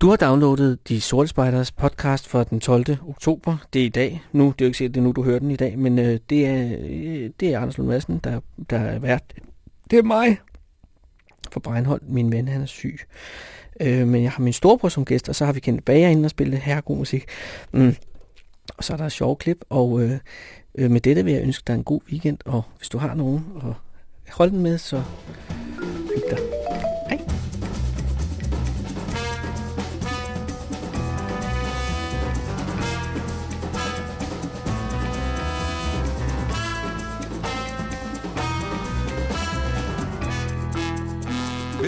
Du har downloadet De Sorte Spejders podcast for den 12. oktober. Det er i dag. Nu, det er jo ikke sikkert, det er nu, du hører den i dag, men øh, det, er, øh, det er Anders Lund Madsen, der, der er vært. Det er mig. For Breinholt, min ven, han er syg. Øh, men jeg har min storebror som gæst, og så har vi kendt Bager inden og spille herregod musik. Mm. Og så er der sjove klip, og øh, øh, med dette vil jeg ønske dig en god weekend, og hvis du har nogen, og hold den med, så hyg dig.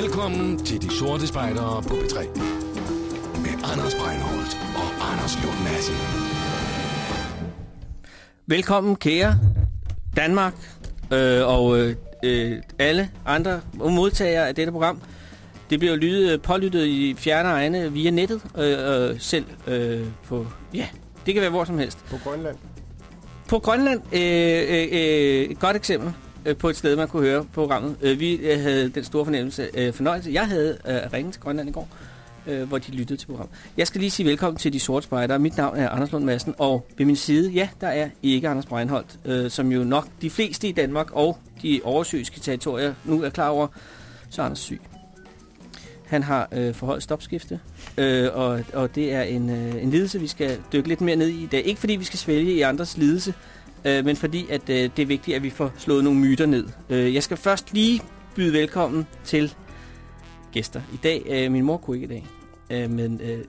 Velkommen til De Sorte Spejdere på B3. Med Anders Breinholt og Anders Lund Madsen. Velkommen, kære Danmark øh, og øh, alle andre modtagere af dette program. Det bliver lydet, pålyttet i fjerne egne via nettet øh, øh, selv øh, på, ja, det kan være hvor som helst. På Grønland. På Grønland, øh, øh, øh, et godt eksempel øh, på et sted, man kunne høre programmet. Øh, vi øh, havde den store fornemmelse, øh, fornøjelse, jeg havde øh, at ringe til Grønland i går, øh, hvor de lyttede til programmet. Jeg skal lige sige velkommen til De Sorte Spejdere. Mit navn er Anders Lund Madsen, og ved min side, ja, der er ikke Anders Breinholt, øh, som jo nok de fleste i Danmark og de oversøiske territorier nu er klar over, så er Anders syg. Han har øh, forholdt stopskifte, øh, og, og det er en, øh, en lidelse, vi skal dykke lidt mere ned i i dag. Ikke fordi vi skal svælge i andres lidelse, øh, men fordi at øh, det er vigtigt, at vi får slået nogle myter ned. Øh, jeg skal først lige byde velkommen til gæster. I dag, øh, min mor kunne ikke i dag, øh, men øh,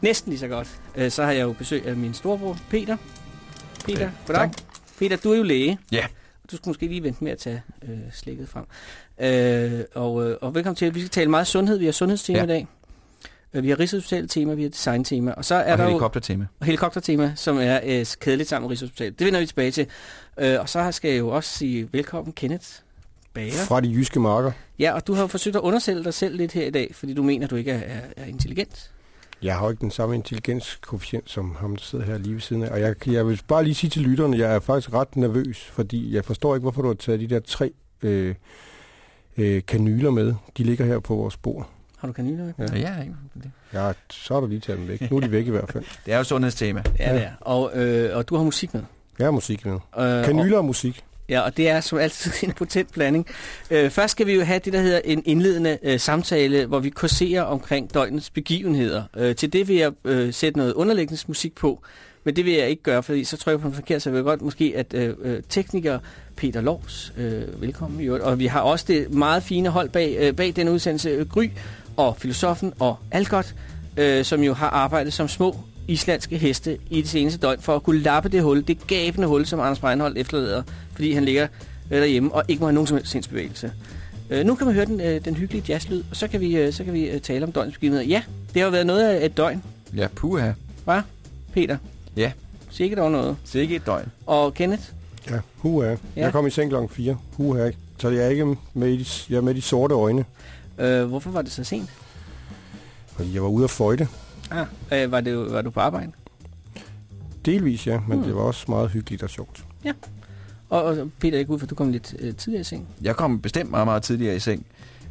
næsten lige så godt. Øh, så har jeg jo besøg af min storebror, Peter. Peter, Ja, goddag. tak. Peter, du er jo læge. Ja. Du skal måske lige vente med at tage øh, slikket frem. Øh, og, øh, og velkommen til. Vi skal tale meget sundhed. Vi har sundhedstema Ja. i dag. Øh, Vi har Rigshospitalet tema, vi har design-tema. Og så er og der jo helikoptertema. og helikoptertema, som er øh, kedeligt sammen med Rigshospitalet. Det vender vi tilbage til. Øh, og så skal jeg jo også sige velkommen, Kenneth Bager. Fra de jyske marker. Ja, og du har jo forsøgt at undersælge dig selv lidt her i dag, fordi du mener, du ikke er, er, er intelligent. Jeg har jo ikke den samme intelligenskoefficient som ham, der sidder her lige ved siden af. Og jeg, jeg vil bare lige sige til lytterne, jeg er faktisk ret nervøs, fordi jeg forstår ikke, hvorfor du har taget de der tre øh, øh, kanyler med. De ligger her på vores bord. Har du kanyler med? Ja. Ja, ja, ikke. Det- Ja, så har du lige taget dem væk. Nu er de væk i hvert fald. Det er jo sundhedstema. Ja, det er. Og, øh, og du har musik med. Jeg har musik med. Øh, Kanyler og musik. Ja, og det er som altid en potent blanding. Øh, først skal vi jo have det, der hedder en indledende øh, samtale, hvor vi kurserer omkring døgnets begivenheder. Øh, til det vil jeg øh, sætte noget underlægningsmusik på, men det vil jeg ikke gøre, fordi så trykker jeg på den forkert, så jeg vil godt måske, at øh, øh, tekniker Peter Lovs, øh, velkommen i øvrigt. Og vi har også det meget fine hold bag, øh, bag den udsendelse, øh, Gry og filosofen og Algot, øh, som jo har arbejdet som små islandske heste i det seneste døgn for at kunne lappe det hul, det gabende hul, som Anders Breinholt efterlader, fordi han ligger øh, derhjemme og ikke må have nogen som helst sindsbevægelse. Øh, nu kan man høre den, øh, den hyggelige jazzlyd, og så kan vi, øh, så kan vi øh, tale om døgnets begivenheder. Ja, det har jo været noget af et døgn, Ja, puha. hva' Peter? Ja. Sikkert over noget. Sikke et døgn. Og Kenneth? Ja, huha. Ja. Jeg kom i seng klokken 4. Huha. Så jeg er ikke med i de, jeg er med de sorte øjne. Øh, hvorfor var det så sent? Fordi jeg var ude at føjte. Ah, øh, var, det, var du på arbejde? Delvis, ja. Men Hmm. det var også meget hyggeligt og sjovt. Og, og Peter, jeg går ud for, at du kom lidt øh, tidligere i seng. Jeg kom bestemt meget, meget tidligere i seng.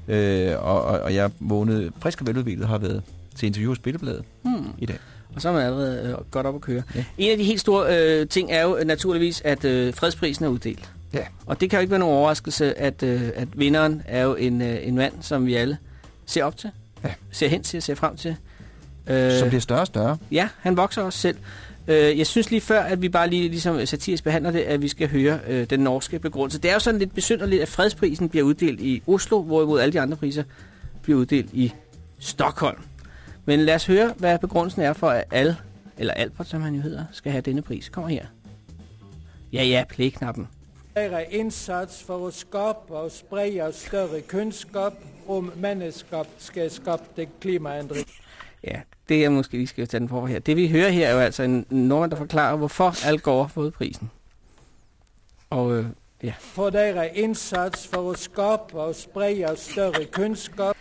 Øh, og, og, og jeg vågnede frisk og veludviklet har været til interview hos Spillebladet Hmm. i dag. Og så er man allerede øh, godt op at køre. Ja. En af de helt store øh, ting er jo øh, naturligvis, at øh, fredsprisen er uddelt. Ja. Og det kan jo ikke være nogen overraskelse, at, øh, at vinderen er jo en, øh, en mand, som vi alle ser op til, Ja. ser hen til, ser frem til. Øh, Som bliver større og større. Ja, han vokser også selv. Øh, jeg synes lige før, at vi bare lige ligesom satirisk behandler det, at vi skal høre øh, den norske begrundelse. Det er jo sådan lidt besynderligt, at fredsprisen bliver uddelt i Oslo, hvorimod alle de andre priser bliver uddelt i Stockholm. Men lad os høre, hvad begrundelsen er for, at alle, eller Albert, som han jo hedder, skal have denne pris. Kommer her. Ja, ja, play-knappen. Flere indsats for at skabe og sprede større kunskap om menneskeskabte klimaændring. Ja, det er måske, vi skal tage den for her. Det vi hører her er jo altså en nordmand, der forklarer, hvorfor Al Gore har fået prisen. Og øh, For deres indsats for at skabe og sprede større kunskap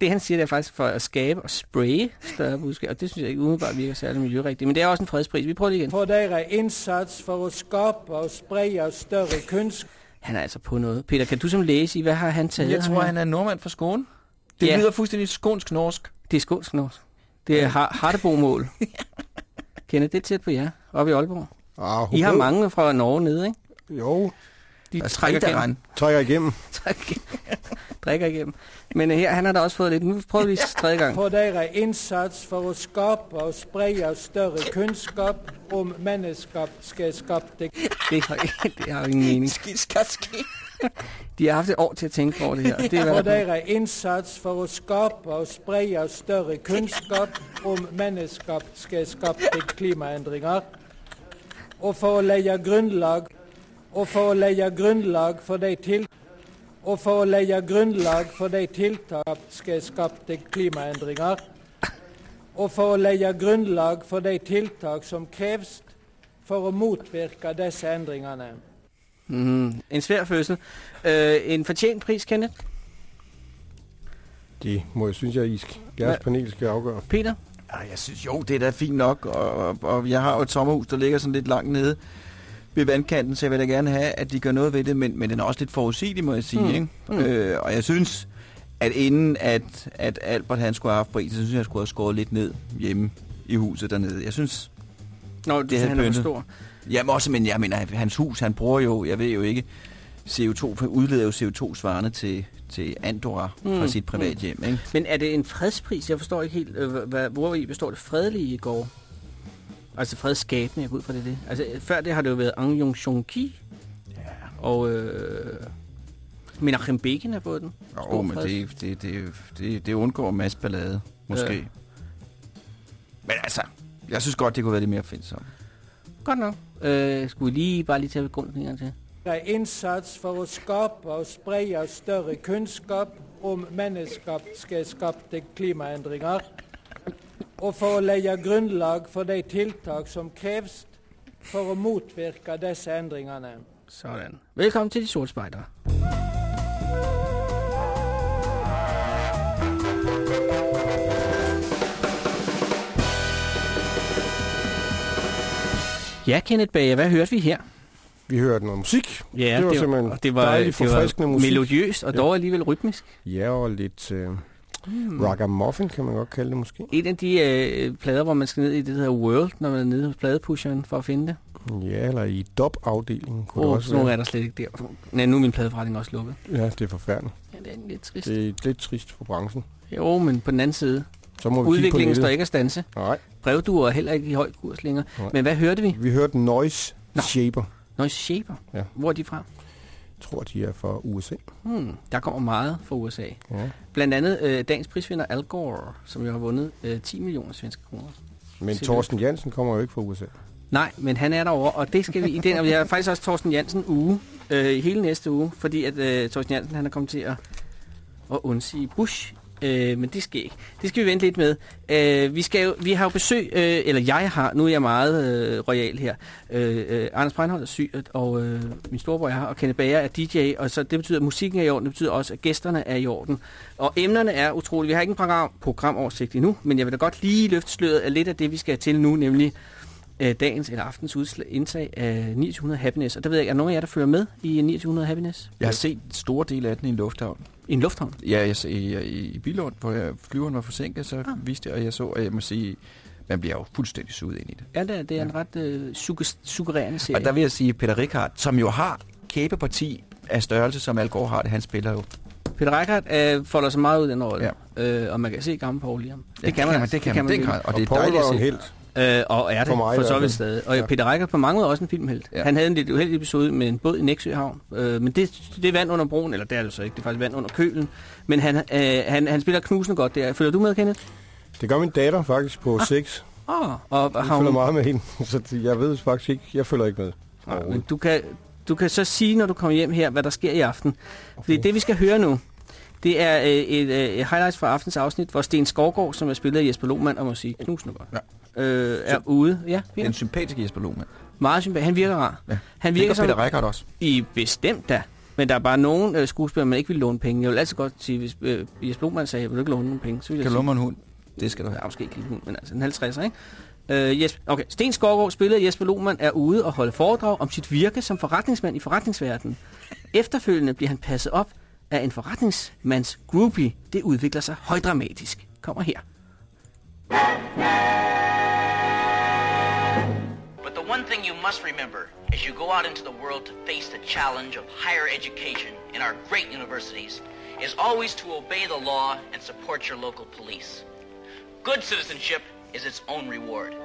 det han siger, det er faktisk for at skabe og spraye større budskab, og det synes jeg ikke umiddelbart virker særlig miljørigtigt. Men det er også en fredspris. Vi prøver det igen. For deres indsats for at skabe og sprede større kunskap Han er altså på noget. Peter, kan du som læge sige, hvad har han taget? Jeg tror, her? han er nordmand fra Skåne. Det Ja. lyder fuldstændig skånsk-norsk. Det er skånsk norsk. Det er har Hartebo-mål. Kender det er tæt på jer, oppe i Aalborg? Ah, I har mange fra Norge nede, ikke? Jo, De Der trækker trækker igennem. trækker igennem. Trækker- drikker igennem. Men uh, her, han har da også fået lidt. Nu prøver vi tredje gang. for deres indsats for at skabe og sprede større kunskap om menneskeskabte Det har, det har ingen mening. Ski, skal ske. De har haft et år til at tænke over det her. Det er, for hvad der- deres indsats for at skabe og sprede større kunskap om menneskeskabte klimaændringer og for at lægge grundlag og for at lægge grundlag for de til og for at lægge grundlag for de tiltag skal skabte klimaændringer og for at lægge grundlag for de tiltag som kræves for at modvirke disse ændringerne. Mhm. En svær fødsel. Øh, en fortjent pris, Kenneth. Det må jeg synes, jeg, I skal, jeres panel skal afgøre. Peter. Ej, jeg synes jo, det er da fint nok, og, og, og jeg har jo et sommerhus, der ligger sådan lidt langt nede ved vandkanten, så jeg vil da gerne have, at de gør noget ved det, men, men den er også lidt forudsigelig, må jeg sige. Mm. Ikke? Mm. Øh, og jeg synes, at inden at, at Albert han skulle have haft prisen, så synes jeg, at jeg skulle have skåret lidt ned hjemme i huset dernede. Jeg synes, Nå, det, Det han er for stor. jamen også, men jeg mener, hans hus, han bruger jo, jeg ved jo ikke, CO2, for udleder jo CO2 svarende til, til Andorra mm. fra Mm. sit privat hjem. Ikke? Men er det en fredspris? Jeg forstår ikke helt, øh, hvad, hvor i består det fredelige i går? Altså fredsskabende, jeg går ud fra det er det. Altså før det har det jo været Ang Jong Song Ki, Ja. og øh, Menachem Begin har fået den. Jo, men det, det, det, det, det undgår en masse ballade, måske. Ja. Men altså, jeg synes godt, det kunne være lidt mere findsomt. Godt nok. Øh, skulle vi lige bare lige tage gang til? Deres indsats for at skabe og sprede større kunskap om menneskeskabte klimaændringer og for at lægge grundlag for de tiltag som kræves for at modvirke disse ændringerne. Sådan. Velkommen til de sorte spejdere. Ja, Kenneth Bager, hvad hørte vi her? Vi hørte noget musik. Ja, det var det, simpelthen og det var, dejligt det var forfriskende musik. melodiøst og Ja. dog alligevel rytmisk. Ja, og lidt øh, Hmm. ragamuffin, kan man godt kalde det måske. En af de øh, plader, hvor man skal ned i det, der hedder World, når man er nede hos pladepusheren for at finde det. Ja, eller i dop-afdelingen kunne det Åh, også nogle være. er der slet ikke der. Nej, nu er min pladeforretning også lukket. Ja, det er forfærdeligt. Ja, det er lidt trist. Det er lidt trist for branchen. Jo, men på den anden side, Så må vi udviklingen står ikke at stanse. Nej, Brevduer er heller ikke i høj kurs længere. Nej. Men hvad hørte vi? vi hørte Noise Nå. Shaper. Noise Shaper. Ja. Hvor er de fra? Tror, de er fra USA. Hmm, der kommer meget fra USA. Ja. Blandt andet øh, dagens prisvinder Al Gore, som jo har vundet øh, 10 millioner svenske kroner. Men. Thorsten Jansen kommer jo ikke fra USA. Nej, men han er derovre, og det skal vi i den, og vi har faktisk også Thorsten Jansen uge, øh, hele næste uge, fordi at øh, Thorsten Jansen han er kommet til at, at undsige Bush. Øh, men det skal ikke. Det skal vi vente lidt med. Øh, vi, skal jo, vi har jo besøg, øh, eller jeg har, nu er jeg meget øh, royal her. Øh, øh, Anders Breinholt er syg, og øh, min storebror er her, og Kenneth Bager er DJ, og så det betyder, at musikken er i orden, det betyder også, at gæsterne er i orden. Og emnerne er utrolige. Vi har ikke en program, programoversigt endnu, men jeg vil da godt lige løfte sløret af lidt af det, vi skal til nu, nemlig øh, dagens eller aftens udslag, indtag af 2900 Happiness. Og der ved jeg ikke, er der nogen af jer, der følger med i 2900 Happiness? Jeg har set store dele af den i en lufthavn. I en lufthavn? Ja, jeg, i, i, i Bilund, hvor jeg, flyveren var forsinket, så Ah. viste jeg, og jeg så, og jeg må sige, man bliver jo fuldstændig suget ind i det. Ja, det er, det er en ret øh, sugge- suggererende serie. Og der vil jeg sige, Peter Ricard, som jo har kæbeparti af størrelse, som Al Gore har det, han spiller jo. Peter Reichardt øh, folder sig meget ud i den rolle, ja. øh, og man kan se gammel Paul i ham. Det kan man, det kan man, det kan man, og det er Paul dejligt var jo helt. Øh, og er det, For mig for så vidt stadig. Og ja. Peter Reichardt på mange måder også en filmhelt. Ja. Han havde en lidt uheldig episode med en båd i Næksø Havn. Øh, men det, det er vand under broen, eller det er det så ikke, det er faktisk vand under kølen. Men han, øh, han, han spiller knusende godt der. Følger du med, Kenneth? Det gør min datter faktisk på 6. Åh, oh, og Jeg har følger hun, meget med hende, så jeg ved faktisk ikke, jeg følger ikke med. Nej, men du kan, du kan så sige, når du kommer hjem her, hvad der sker i aften. Fordi det, vi skal høre nu, det er øh, et, øh, highlights fra aftens afsnit, hvor Sten Skovgaard, som er spillet af Jesper Lohmann, og må sige knusende godt, Ja. Øh, er ude. Ja, Den sympatiske Jesper Lohmann. meget sympatisk. Han virker rar. Ja. Han virker som, Peter Ricard også. I bestemt da. Men der er bare nogen øh, skuespillere, man ikke vil låne penge. Jeg vil altid godt sige, hvis øh, Jesper Lohmann sagde, jeg vil du ikke låne nogen penge, så vil jeg Kan du sige, låne mig en hund? Det skal du have. ja, måske ikke en hund, men altså en 50'er, ikke? Øh, Jesper, okay. Sten Skovgaard, spillet af Jesper Lohmann, er ude og holde foredrag om sit virke som forretningsmand i forretningsverdenen. Efterfølgende bliver han passet op af en forretningsmands groupie. Det udvikler sig højdramatisk. Kommer her. One thing you must remember as you go out into the world to face the challenge of higher education in our great universities is always to obey the law and support your local police. Good citizenship is its own reward.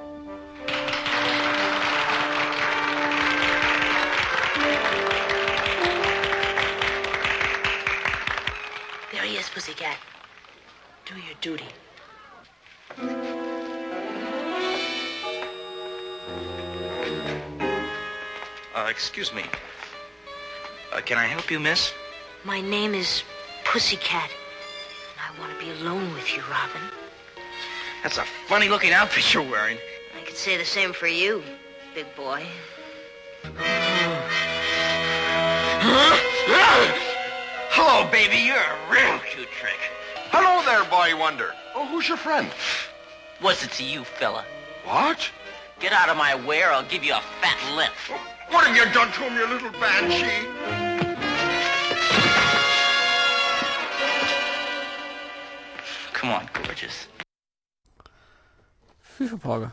There he is, Pussycat. Do your duty. Uh, excuse me. Uh, can I help you, miss? My name is Pussycat. And I want to be alone with you, Robin. That's a funny looking outfit you're wearing. I could say the same for you, big boy. Hello, baby. You're a real cute trick. Hello there, Boy Wonder. Oh, who's your friend? What's it to you, fella? What? Get out of my way or I'll give you a fat lip. What have you done to him, you little banshee? Come on, gorgeous. Fy for pokker.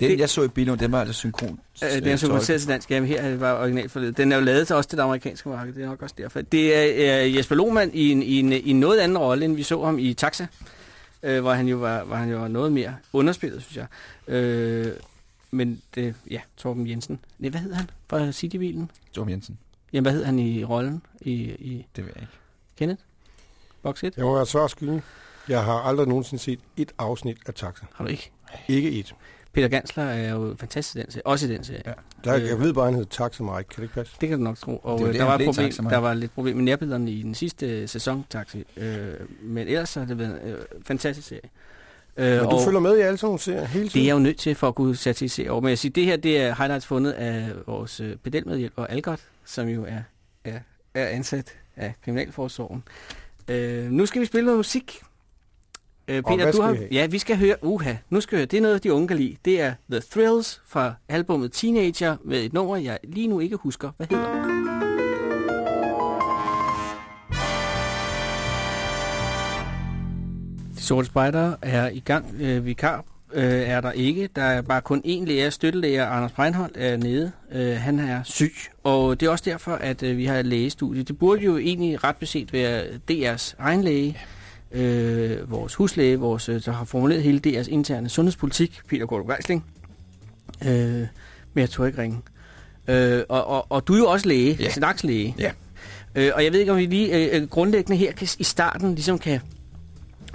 Den, jeg så i bilen, den var altså synkron. Øh, den er synkroniseret til dansk. Jamen, her er det bare originalt forledet. Den er jo lavet til også til det amerikanske marked. Det er nok også derfor. Det er uh, Jesper Lohmann i en, i, en, i en noget anden rolle, end vi så ham i Taxa. Uh, hvor han jo var, var han jo noget mere underspillet, synes jeg. Uh, men det, ja, Torben Jensen. Nej, hvad hedder han fra Citybilen? Tom Jensen. Jamen, hvad hed han i rollen? I, i Det ved jeg ikke. Kenneth? Box 1? Jeg må være svar skyldig. Jeg har aldrig nogensinde set et afsnit af Taxa. Har du ikke? Ikke et. Peter Gansler er jo fantastisk i den serie. Også i den serie. Ja. Der, jeg ved bare, han hedder Taxa Mike. Kan det ikke passe? Det kan du nok tro. Og Det er øh, det, der, var problem, der var lidt problem med nærbillederne i den sidste øh, sæson, Taxi. Øh, men ellers så har det været en øh, fantastisk serie. Øh, Men du følger med i alle sådan nogle serier hele det er tiden? jeg jo nødt til for at kunne satirisere over. Men jeg siger, det her det er highlights fundet af vores øh, pedelmedhjælper Algot, som jo er, er, er ansat af Kriminalforsorgen. Øh, nu skal vi spille noget musik. Øh, Og hvad du har, vi have? ja, vi skal høre, uha, nu skal vi høre, det er noget, de unge kan lide. Det er The Thrills fra albumet Teenager med et nummer, jeg lige nu ikke husker, hvad hedder. Sorte spejder er i gang. Øh, vikar øh, er der ikke. Der er bare kun én læger. Støttelæger Anders Breinholt er nede. Øh, han er syg. Og det er også derfor, at øh, vi har et lægestudie. Det burde jo egentlig ret beset være DR's egen læge. Øh, vores huslæge, vores, øh, der har formuleret hele DR's interne sundhedspolitik, Peter Gård Geisling. Øh, men jeg tror ikke ringe. Øh, og, og, og du er jo også læge, Ja. ja. læge. Ja. Øh, og jeg ved ikke, om vi lige øh, grundlæggende her kan, i starten ligesom kan,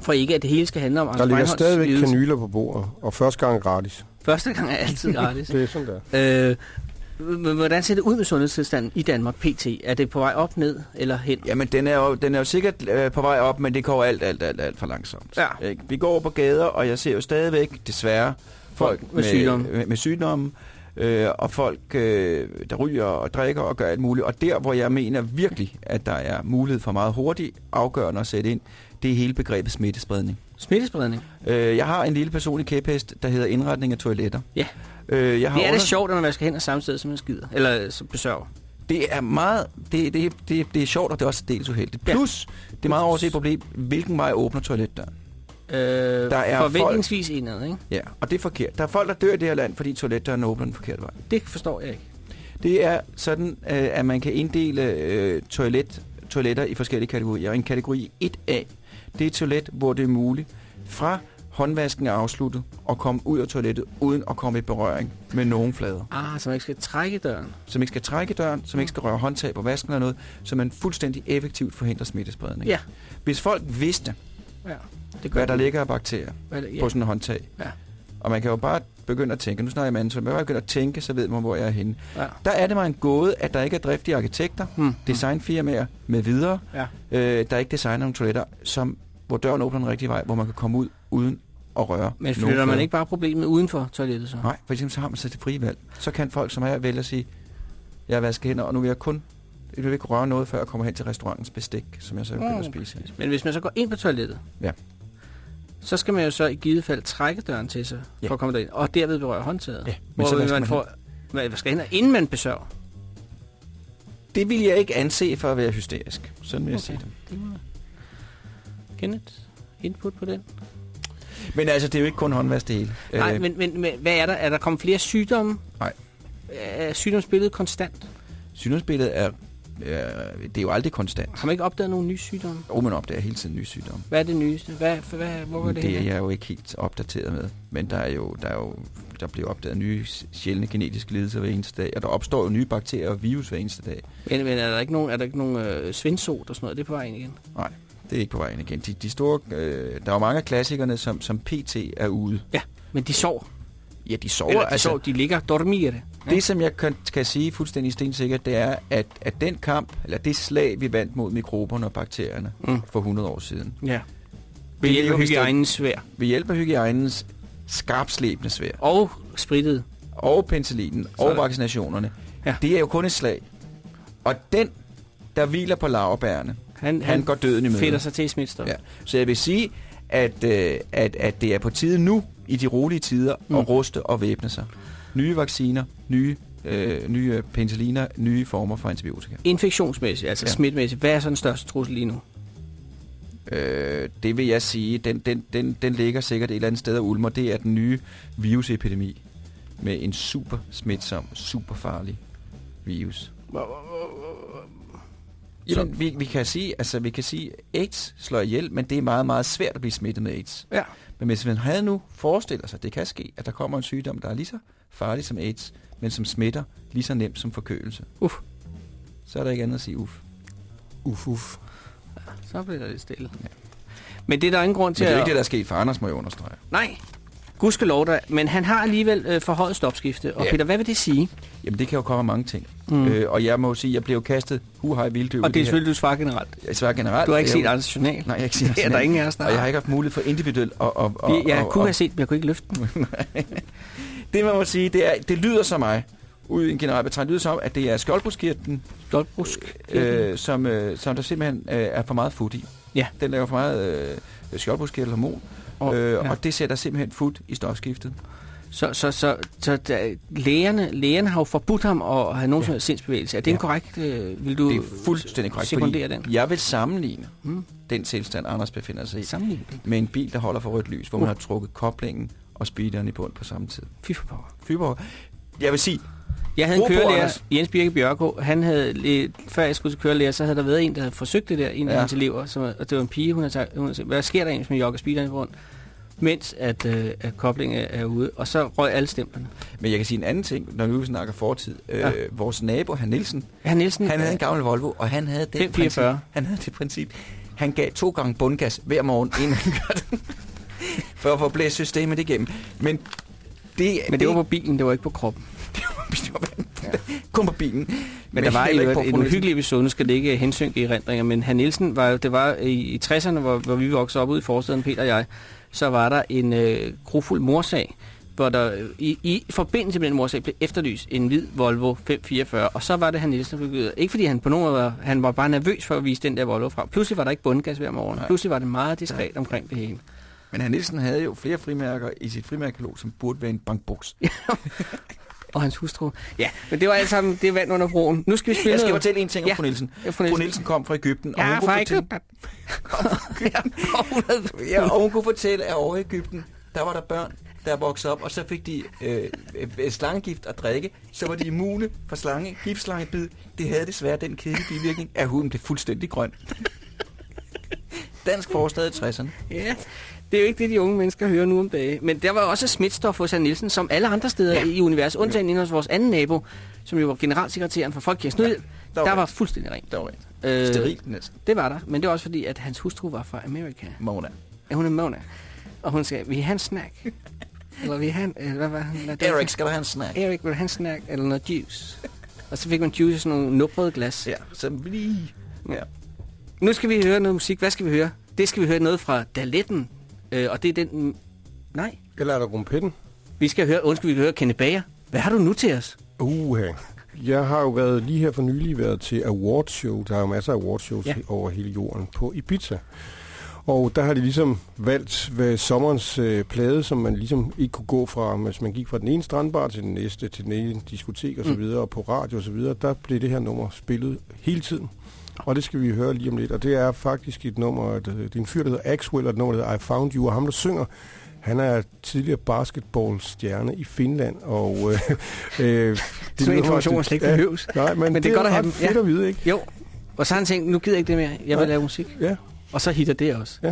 for ikke at det hele skal handle om Der Anders ligger Breinholts stadigvæk lidelse. kanyler på bordet, og første gang gratis. Første gang er altid gratis. Det er sådan der. øh, hvordan ser det ud med sundhedstilstanden i Danmark PT? Er det på vej op, ned eller hen? Jamen, den er jo, den er jo sikkert øh, på vej op, men det går alt, alt, alt, alt for langsomt. Ja. Ikke? Vi går på gader, og jeg ser jo stadigvæk, desværre, folk, Folk med sygdomme. Med, med sygdomme øh, og folk, øh, der ryger og drikker og gør alt muligt. Og der, hvor jeg mener virkelig, at der er mulighed for meget hurtigt afgørende at sætte ind, det er hele begrebet smittespredning. Smittespredning? Øh, jeg har en lille personlig kæphest, der hedder indretning af toiletter. Ja. Øh, jeg har Det er under- det sjovt, når man skal hen sted, som man skider. Eller som besørger. Det er meget, det, det, det, det er sjovt, og det er også dels uheldigt. Ja. Plus, det er meget overset problem, hvilken vej åbner toiletdøren. Øh, Der er forventningsvis indad, ikke? Ja, og det er forkert. Der er folk, der dør i det her land, fordi toiletdøren åbner den forkerte vej. Det forstår jeg ikke. Det er sådan, øh, at man kan inddele øh, toilet, toiletter i forskellige kategorier. En kategori 1A, det er et toilet, hvor det er muligt fra håndvasken er afsluttet og komme ud af toilettet uden at komme i berøring med nogen flader. Ah, så man ikke skal trække døren. Som ikke skal trække døren, som ikke skal røre håndtag på vasken eller noget, så man fuldstændig effektivt forhindrer smittespredning. Ja. Hvis folk vidste, ja. Det gør hvad der de. ligger af bakterier det- ja. på sådan en håndtag, Ja. og man kan jo bare begynde at tænke, nu snakker jeg med anden, så man bare begynde at tænke, så ved man, hvor jeg er henne. Ja. Der er det mig en gåde, at der ikke er driftige arkitekter, Hmm. designfirmaer med videre, Ja. øh, der ikke designer nogle toiletter, som, hvor døren åbner den rigtige vej, hvor man kan komme ud uden at røre Men flytter man ikke bare problemet uden for toilettet så? Nej, for eksempel så har man så det frie valg. Så kan folk som er vælge at sige, jeg har vasket hænder, og nu vil jeg kun jeg vil ikke røre noget, før jeg kommer hen til restaurantens bestik, som jeg så vil begynde at spise. Men hvis man så går ind på toilettet, Ja. Så skal man jo så i givet fald trække døren til sig, Ja. for at komme derind, og derved berøre håndtaget. Ja, men Hvor så man man får, hvad, skal hen, inden man besørger? Det vil jeg ikke anse for at være hysterisk. Sådan vil jeg Okay. sige det. Kenneth, input på den? Men altså, det er jo ikke kun håndvask det hele. Nej, Øh, men, men, men hvad er der? Er der kommet flere sygdomme? Nej. Er sygdomsbilledet konstant? Sygdomsbilledet er, er, det er jo aldrig konstant. Har man ikke opdaget nogle nye sygdomme? Og man opdager hele tiden nye sygdomme. Hvad er det nyeste? Hvad, hvad, hvor var det, Det er jeg jo ikke helt opdateret med. Men der er jo, der er jo der bliver opdaget nye sjældne genetiske lidelser hver eneste dag, og der opstår jo nye bakterier og virus hver eneste dag. Men, men er der ikke nogen, er der ikke nogen øh, svindsot og sådan noget? Det er på vej ind igen. Nej, det er ikke på vejen igen. De, de store, øh, der er jo mange af klassikerne, som, som PT er ude. Ja, men de sover. Ja, de sover. Eller de, altså, sover, de ligger dormire. Det, som jeg kan, kan sige fuldstændig stensikkert, det er, at, at den kamp, eller det slag, vi vandt mod mikroberne og bakterierne Mm. for 100 år siden, Ja. Ved hjælp af hygiejnens svær. ved hjælp af hygiejnens skarpslæbende svær, Og spritet. og penicillinen, og vaccinationerne, Ja. ja. det er jo kun et slag. Og den, der hviler på laverbærene, Han, han går døden i møde. fedter sig til smitstof. Ja. Så jeg vil sige, at, øh, at, at det er på tide nu, i de rolige tider, Mm. at ruste og væbne sig. Nye vacciner, nye, øh, nye penicilliner, nye former for antibiotika. Infektionsmæssigt, altså ja. Ja. smitmæssigt, hvad er så den største trussel lige nu? Øh, det vil jeg sige, den, den, den, den ligger sikkert et eller andet sted og ulmer. Det er den nye virusepidemi med en super smitsom, super farlig virus. Jamen, vi, vi, kan sige, altså, vi kan sige, AIDS slår ihjel, men det er meget, meget svært at blive smittet med AIDS. Ja. Men hvis man havde nu forestiller sig, det kan ske, at der kommer en sygdom, der er lige så farlig som AIDS, men som smitter lige så nemt som forkølelse, Uff, så er der ikke andet at sige uff. Uff, uff. så bliver der lidt stille. Ja. Men det er der ingen grund Men til det er jo at... ikke det, der er sket for Anders, må jeg understrege. Nej, gudskelov da. Men han har alligevel øh, forhøjet stopskifte. Og Ja. Peter, hvad vil det sige? Jamen, det kan jo komme af mange ting. Mm. Øh, og jeg må sige, at jeg blev jo kastet huhej vildt Og det er selvfølgelig, du svarer generelt. Jeg svarer generelt. Du har ikke Jeg- set Anders Journal. Nej, jeg har ikke set Det er der ingen af os, der Og jeg har ikke haft mulighed for individuelt at... Og, og, Vi- Jeg og, kunne og, have set, men jeg kunne ikke løfte den. Det, man må sige, det, er, det lyder som mig, ud i en generel betragtning, lyder som, at det er skjoldbruskkirten, Stoltbrusk. øh, som, øh, som der simpelthen øh, er for meget fod i. Ja. Den laver for meget øh, skjoldbruskkirtelhormon, Og- øh, ja. og det sætter simpelthen fod i stofskiftet. Så, så, så, så der, lægerne, lægerne har jo forbudt ham at have nogen ja. sindsbevægelse. Er det ja. korrekt... Øh, vil du Det er fuldstændig korrekt, sekundere den? jeg vil sammenligne Mm. den tilstand, Anders befinder sig i, Sammenlign det. med en bil, der holder for rødt lys, hvor Uh. man har trukket koblingen og speederen i bund på samme tid. Fy for power. Fyborg. Jeg vil sige, Jeg havde en kørelærer, Anders. Jens Birke Bjørko, han havde, før jeg skulle til kørelærer, så havde der været en, der havde forsøgt det der, en af Ja. hans elever, som, og det var en pige, hun havde sagt, hun havde sagt hvad sker der egentlig, hvis man jogger speederen i rundt, mens at, øh, at koblingen er, ude, og så røg alle stemplerne. men jeg kan sige en anden ting, når vi snakker fortid. Øh, Ja. Vores nabo, han Nielsen, Han Nielsen, han havde en gammel Volvo, og han havde det 544. princip. Han havde det princip. Han gav to gange bundgas hver morgen, inden han gør det. For at få blæst systemet igennem. Men det, men det var på bilen, det var ikke på kroppen. Det var kun på bilen. Men, men der var jo på en, uhyggelig episode, nu skal det ikke hensynke i erindringer, men han Nielsen var jo, det var i, i 60'erne, hvor, hvor vi voksede op ude i forstaden, Peter og jeg, så var der en øh, grofuld morsag, hvor der øh, i, i forbindelse med den morsag blev efterlyst en hvid Volvo 544, og så var det han Nielsen, der blev ud. Ikke fordi han på nogen måde var, han var bare nervøs for at vise den der Volvo frem. Pludselig var der ikke bundgas hver morgen. Nej. Pludselig var det meget diskret omkring det hele. Men han Nielsen havde jo flere frimærker i sit frimærkelog, som burde være en bankbuks. Og hans hustru. Ja, men det var alt sammen, det vand under broen. Nu skal vi spille Jeg skal noget- fortælle en ting om Ja. fru Nielsen. Ja, fru Fru Nielsen. Nielsen kom fra Ægypten, og Ja, hun kunne fra fortælle, Ægypten. Og hun havde- Ja, og hun kunne fortælle, at over i Ægypten, der var der børn, der voksede op, og så fik de øh, øh, slangegift at drikke. Så var de immune for slange, giftslangebid. Det havde desværre den kedelige bivirkning, at huden blev fuldstændig grøn. Dansk forstad i 60'erne. Ja, det er jo ikke det, de unge mennesker hører nu om dagen. Men der var også smitstof hos Jan Nielsen, som alle andre steder ja. i universet, undtagen inde hos vores anden nabo, som jo var generalsekretæren for Folkekirkens Nødhjælp. der Der, var der var fuldstændig rent. Der var rent. Øh, Sterilt næsten. Det var der, men det var også fordi, at hans hustru var fra Amerika. Mona. Ja, hun er Mona. Og hun sagde, vil I have en snack? Eller vil I have en, øh, hvad var han? Erik, skal du have en snack? Erik, vil du have en snack? Eller noget juice? Og så fik man juice i sådan nogle nubrede glas. Ja, så lige... Ja. Nu skal vi høre noget musik. Hvad skal vi høre? Det skal vi høre noget fra Daletten. Øh, og det er den... mm, Nej, Eller er der rumpetten? vi skal høre... Undskyld, vi skal høre Kenneth Bager. Hvad har du nu til os? Uha. Jeg har jo været lige her for nylig været til awardshow. Der er jo masser af awardshows Ja. over hele jorden på Ibiza. Og der har de ligesom valgt hvad sommerens øh, plade, som man ligesom ikke kunne gå fra, hvis man gik fra den ene strandbar til den næste, til den ene diskotek og så Mm. videre, og på radio og så videre, der blev det her nummer spillet hele tiden. Og det skal vi høre lige om lidt. Og det er faktisk et nummer, det det er en fyr, der hedder Axwell, og et nummer, der hedder I Found You, og ham, der synger, Han er tidligere basketballstjerne i Finland, og... Øh, øh, det Sådan lyder informationer faktisk- slet ikke behøves. Nej, men, Men det, det er godt at have dem. fedt Ja. at vide, ikke? Jo. Og så har han tænkt, nu gider jeg ikke det mere. Jeg vil Nej. lave musik. Ja, Og så hitter det også. ja.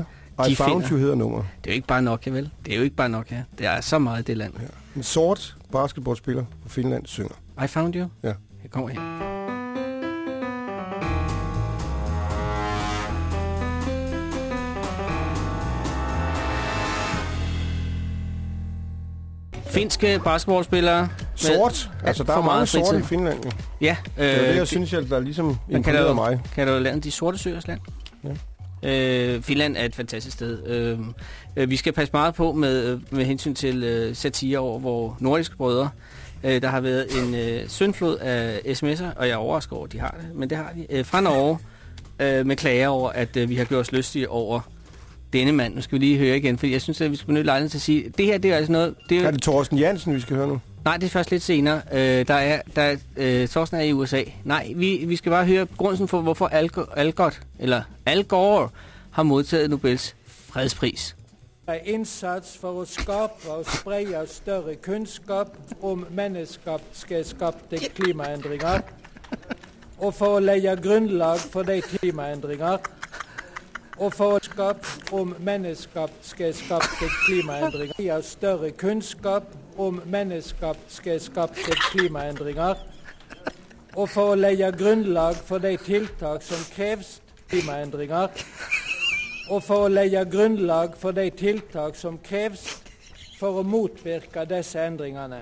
De I found finder- you hedder nummer. Det er jo ikke bare Nokia, vel? Det er jo ikke bare Nokia. Det er så meget i det land. En sort basketballspiller fra Finland synger. I found you. Ja. Jeg kommer her. Finske basketballspillere. Sort? Altså, der er meget sorte i fritid. Finland. Jo. Ja. Det er jo det, øh, jeg synes, jeg, der ligesom du, mig. kan du lande de sorte søers land? Ja. Øh, Finland er et fantastisk sted. Øh, øh, vi skal passe meget på med, øh, med hensyn til øh, satire over vores nordiske brødre. Øh, der har været en øh, syndflod af sms'er, og jeg er overrasket over, at de har det, men det har de, øh, fra Norge, øh, med klager over, at øh, vi har gjort os lystige over denne mand. Nu skal vi lige høre igen, for jeg synes, at vi skal benytte lejligheden til at sige, det her det er altså noget... Det er, Er det Thorsten Jansen, vi skal høre nu? Nej, det er først lidt senere. Øh, der er, der er, øh, Torsten er i USA. Nej, vi, vi skal bare høre grunden for, hvorfor Al, Al, eller Al Gore har modtaget Nobels fredspris. Indsats for at skabe og sprede større kunskap om menneskeskabte klimaændringer og for at lægge grundlag for de klimaændringer og for at skabe om menneskeskabte klimaændringer. Sprede større kunskap om menneskeskabte klimaændringer og for at lægge grundlag for de tiltag, som kræves klimaændringer og for at lægge grundlag for de tiltag, som kræves for at modvirke disse ændringerne.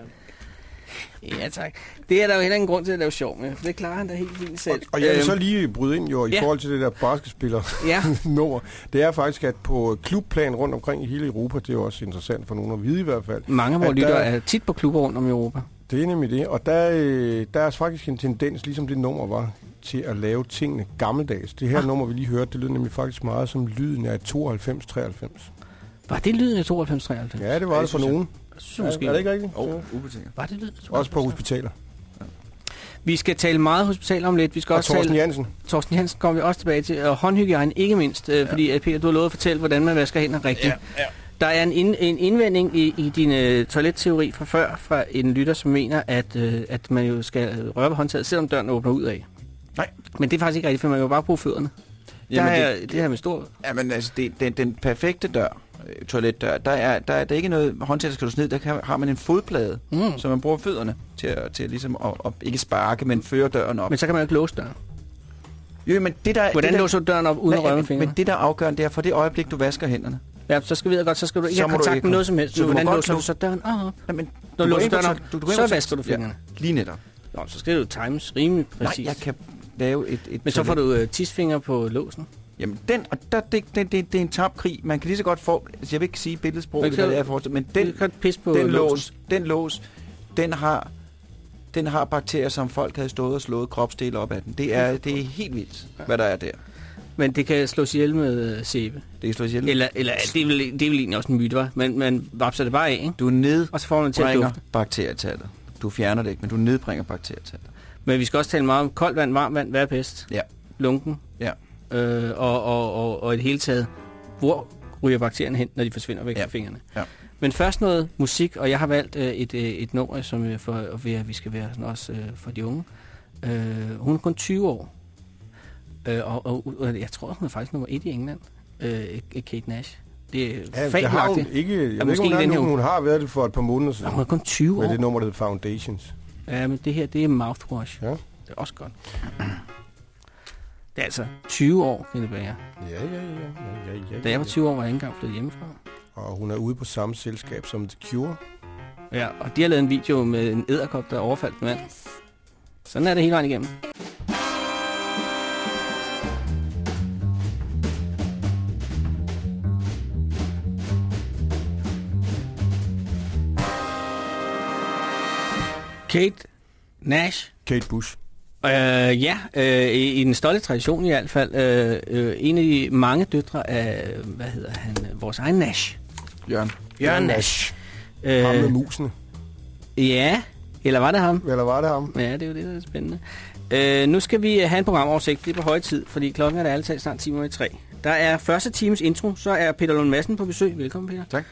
Ja, tak. Det er der jo heller ingen grund til at lave sjov med, for det klarer han da helt fint selv. Og jeg vil så Øhm, lige bryde ind jo i ja. forhold til det der basketspiller Ja. Det er faktisk, at på klubplan rundt omkring i hele Europa, det er jo også interessant for nogen at vide i hvert fald. Mange af vores lyttere er tit på klubber rundt om i Europa. Det er nemlig det, og der, øh, der er faktisk en tendens, ligesom det nummer var, til at lave tingene gammeldags. Det her ah. nummer, vi lige hørte, det lyder nemlig faktisk meget som lyden af 92-93. Var det lyden af 92-93? Ja, det var det for nogen. Jeg synes Ja, måske. er det ikke rigtigt? Ja. oh, ubetinget. Var det 92? Også på hospitaler. Vi skal tale meget hospital om lidt. Vi skal Og også Thorsten tale... Jansen. Torsten Hansen kommer vi også tilbage til, og håndhygiejne ikke mindst, øh, fordi at Peter, du har lovet at fortælle, hvordan man vasker hænder rigtigt. Ja, ja. Der er en, ind, en indvending i, i din øh, toiletteori fra før, fra en lytter, som mener, at, øh, at man jo skal røre ved håndtaget, selvom døren åbner ud af. Nej. Men det er faktisk ikke rigtigt, for man kan jo bare bruge fødderne. Jamen, der er, det- det, det her med stor... Jamen altså, det, den, den perfekte dør, øh, toiletdør, der er, der er der er ikke noget håndtag, der skal slås ned. Der kan, har man en fodplade, Mm. så man bruger fødderne til, at, til ligesom at, at, ikke sparke, men føre døren op. Men så kan man jo ikke låse døren. jo, men det der, Hvordan det der, låser du døren op uden at med men, det der er afgørende, det er for det øjeblik, du vasker hænderne. Ja, så skal vi godt, så skal du ikke Så have du kontakt med noget som helst. Så du Hvordan låser du så døren op? Nej, men, Når du du låser døren op, du, du så vasker du fingrene. Ja, lige netop. Nå, så skal det jo times rimelig præcis. Nej, jeg kan lave et, et Men så får toilet. du uh, tisfinger på låsen. Jamen, den, og der, det, det, det, det er en tabt krig. Man kan lige så godt få... Altså, jeg vil ikke sige billedsprog, det er jeg forestiller, men Den, kan pisse på den, lås, den lås, den har, den har bakterier, som folk havde stået og slået kropsdele op af den. Det er, det er helt vildt, hvad der er der. Men det kan slås ihjel med uh, sæbe. Det kan slås ihjel. Eller, eller det, er vel, det er vel egentlig også en myte, var. Men man vapser det bare af, ikke? Du ned Og så får man til at dufte. bakterietallet. Du fjerner det ikke, men du nedbringer bakterietallet. Men vi skal også tale meget om koldt vand, varmt vand, hvad er bedst? Ja. Lunken. Ja. Øh, og, og, og, og i det hele taget, hvor ryger bakterierne hen, når de forsvinder væk Ja. fra fingrene? Ja. Men først noget musik, og jeg har valgt øh, et, øh, et nummer, som øh, for, for, vi skal være sådan også øh, for de unge. Øh, hun er kun 20 år. Øh, og, og, og jeg tror, hun er faktisk nummer et i England. Øh, Kate Nash. Det er Ja, det har hun ikke. Jeg ved måske ikke, om hun, hun har været det for et par måneder siden. hun er kun 20 Med år. det nummer, der hedder Foundations. Ja, men det her, det er mouthwash. Ja. Det er også godt. Det er altså 20 år, kan det være. Ja, ja, ja. ja, ja, ja Da jeg var 20 år, var jeg ikke engang flyttet hjemmefra. Og hun er ude på samme selskab som The Cure. Ja, og de har lavet en video med en æderkop, der overfaldt en mand. Sådan er det hele vejen igennem. Kate Nash. Kate Bush. Øh, ja, øh, i, i den stolte tradition i hvert fald. Øh, øh, en af de mange døtre af, hvad hedder han, vores egen Nash. Jørgen. Jørgen Nash. Ham med Øh, musene. ja, eller var det ham? Eller var det ham? Ja, det er jo det, der er spændende. Øh, nu skal vi have en programoversigt. Det er på høje tid, fordi klokken er alle talt snart 10 minutter i tre. Der er første times intro, så er Peter Lund Madsen på besøg. Velkommen, Peter. Tak.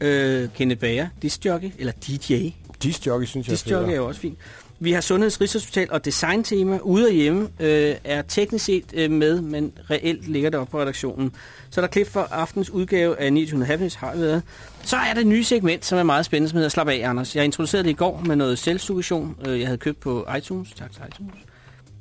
Øh, Kenneth Bager, discjockey, eller DJ. Disjockey, synes jeg. Discjockey er jo også fint. Vi har Sundheds Rigshospital og Designtema ude og hjemme, øh, er teknisk set øh, med, men reelt ligger det op på redaktionen. Så er der klip for aftens udgave af 900 Happiness har været. Så er der et nyt segment, som er meget spændende, som hedder Slap af, Anders. Jeg introducerede det i går med noget selvsuggestion, øh, jeg havde købt på iTunes. Tak til iTunes.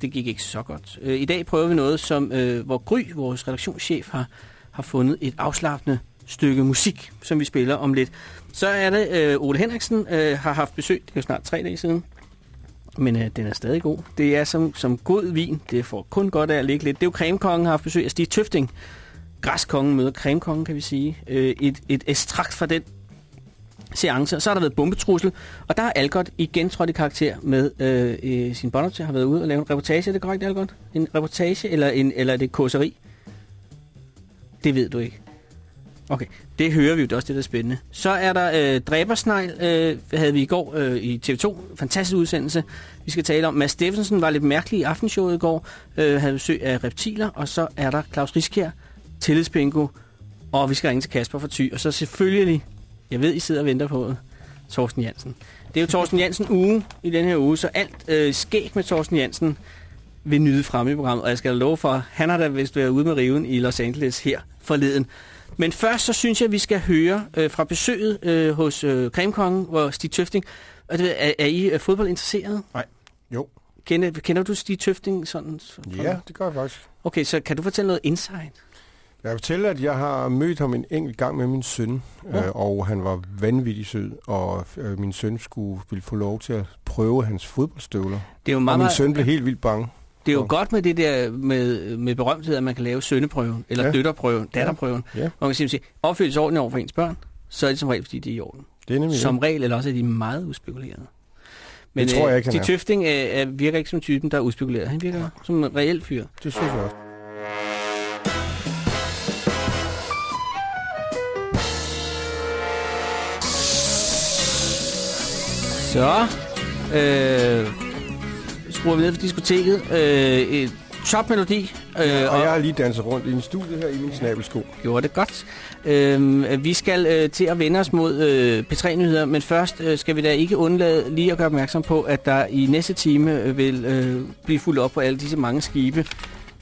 Det gik ikke så godt. Øh, I dag prøver vi noget, som øh, hvor Gry, vores redaktionschef, har, har fundet et afslappende stykke musik, som vi spiller om lidt. Så er det, øh, Ole Henriksen øh, har haft besøg, det er jo snart tre dage siden, men øh, den er stadig god. Det er som, som god vin, det får kun godt af at ligge lidt. Det er jo Cremekongen har haft besøg af Stig Tøfting. Græskongen møder Cremekongen, kan vi sige. Øh, et, et ekstrakt fra den seance. Så har der været bombetrussel, og der er Algot igen trådt i karakter med øh, øh, sin båndoptager, har været ude og lave en reportage. Er det korrekt, Algot? En reportage, eller, en, eller er det kåseri? Det ved du ikke. Okay, det hører vi jo, det er også det, der er spændende. Så er der øh, Dræbersnegl, øh, havde vi i går øh, i TV2. Fantastisk udsendelse. Vi skal tale om, Mads Steffensen var lidt mærkelig i aftenshowet i går. Øh, havde besøg af reptiler, og så er der Claus Riskær, Tillidspingo, og vi skal ringe til Kasper for Ty. Og så selvfølgelig, jeg ved, I sidder og venter på det, Torsten Jansen. Det er jo Torsten Jansen uge i den her uge, så alt øh, skæg med Torsten Jansen vil nyde frem i programmet. Og jeg skal love for, han har da vist været ude med riven i Los Angeles her forleden. Men først så synes jeg, at vi skal høre øh, fra besøget øh, hos øh, Cremekongen, hvor Stig Tøfting... Er, er, I øh, fodboldinteresserede? Nej. Jo. Kender, kender du Stig Tøfting sådan? fra- Ja, det gør jeg faktisk. Okay, så kan du fortælle noget insight? Jeg vil fortælle, at jeg har mødt ham en enkelt gang med min søn, Ja. øh, og han var vanvittig sød, og øh, min søn skulle ville få lov til at prøve hans fodboldstøvler. Det er jo Og meget, min meget, søn blev helt vildt bange. Det er jo Ja. godt med det der med, med berømthed, at man kan lave sønneprøven, eller ja. Ja. døtterprøven, datterprøven. Ja. Og man kan sige, opfyldes ordentligt over for ens børn, så er det som regel, fordi de er i orden. Det er nemlig Som det. regel, eller også er de meget udspekulerede. Men tror jeg ikke, han Stig er. Tøfting øh, er, virker ikke som typen, der er udspekuleret. Han virker som en reel fyr. Det synes jeg også. Så øh, skruer vi ned for diskoteket. Øh, et topmelodi. Øh, Og jeg har lige danset rundt i en studie her i min snabelsko. gjorde det godt. Øh, vi skal øh, til at vende os mod øh, P3-nyheder, men først øh, skal vi da ikke undlade lige at gøre opmærksom på, at der i næste time øh, vil øh, blive fuldt op på alle disse mange skibe,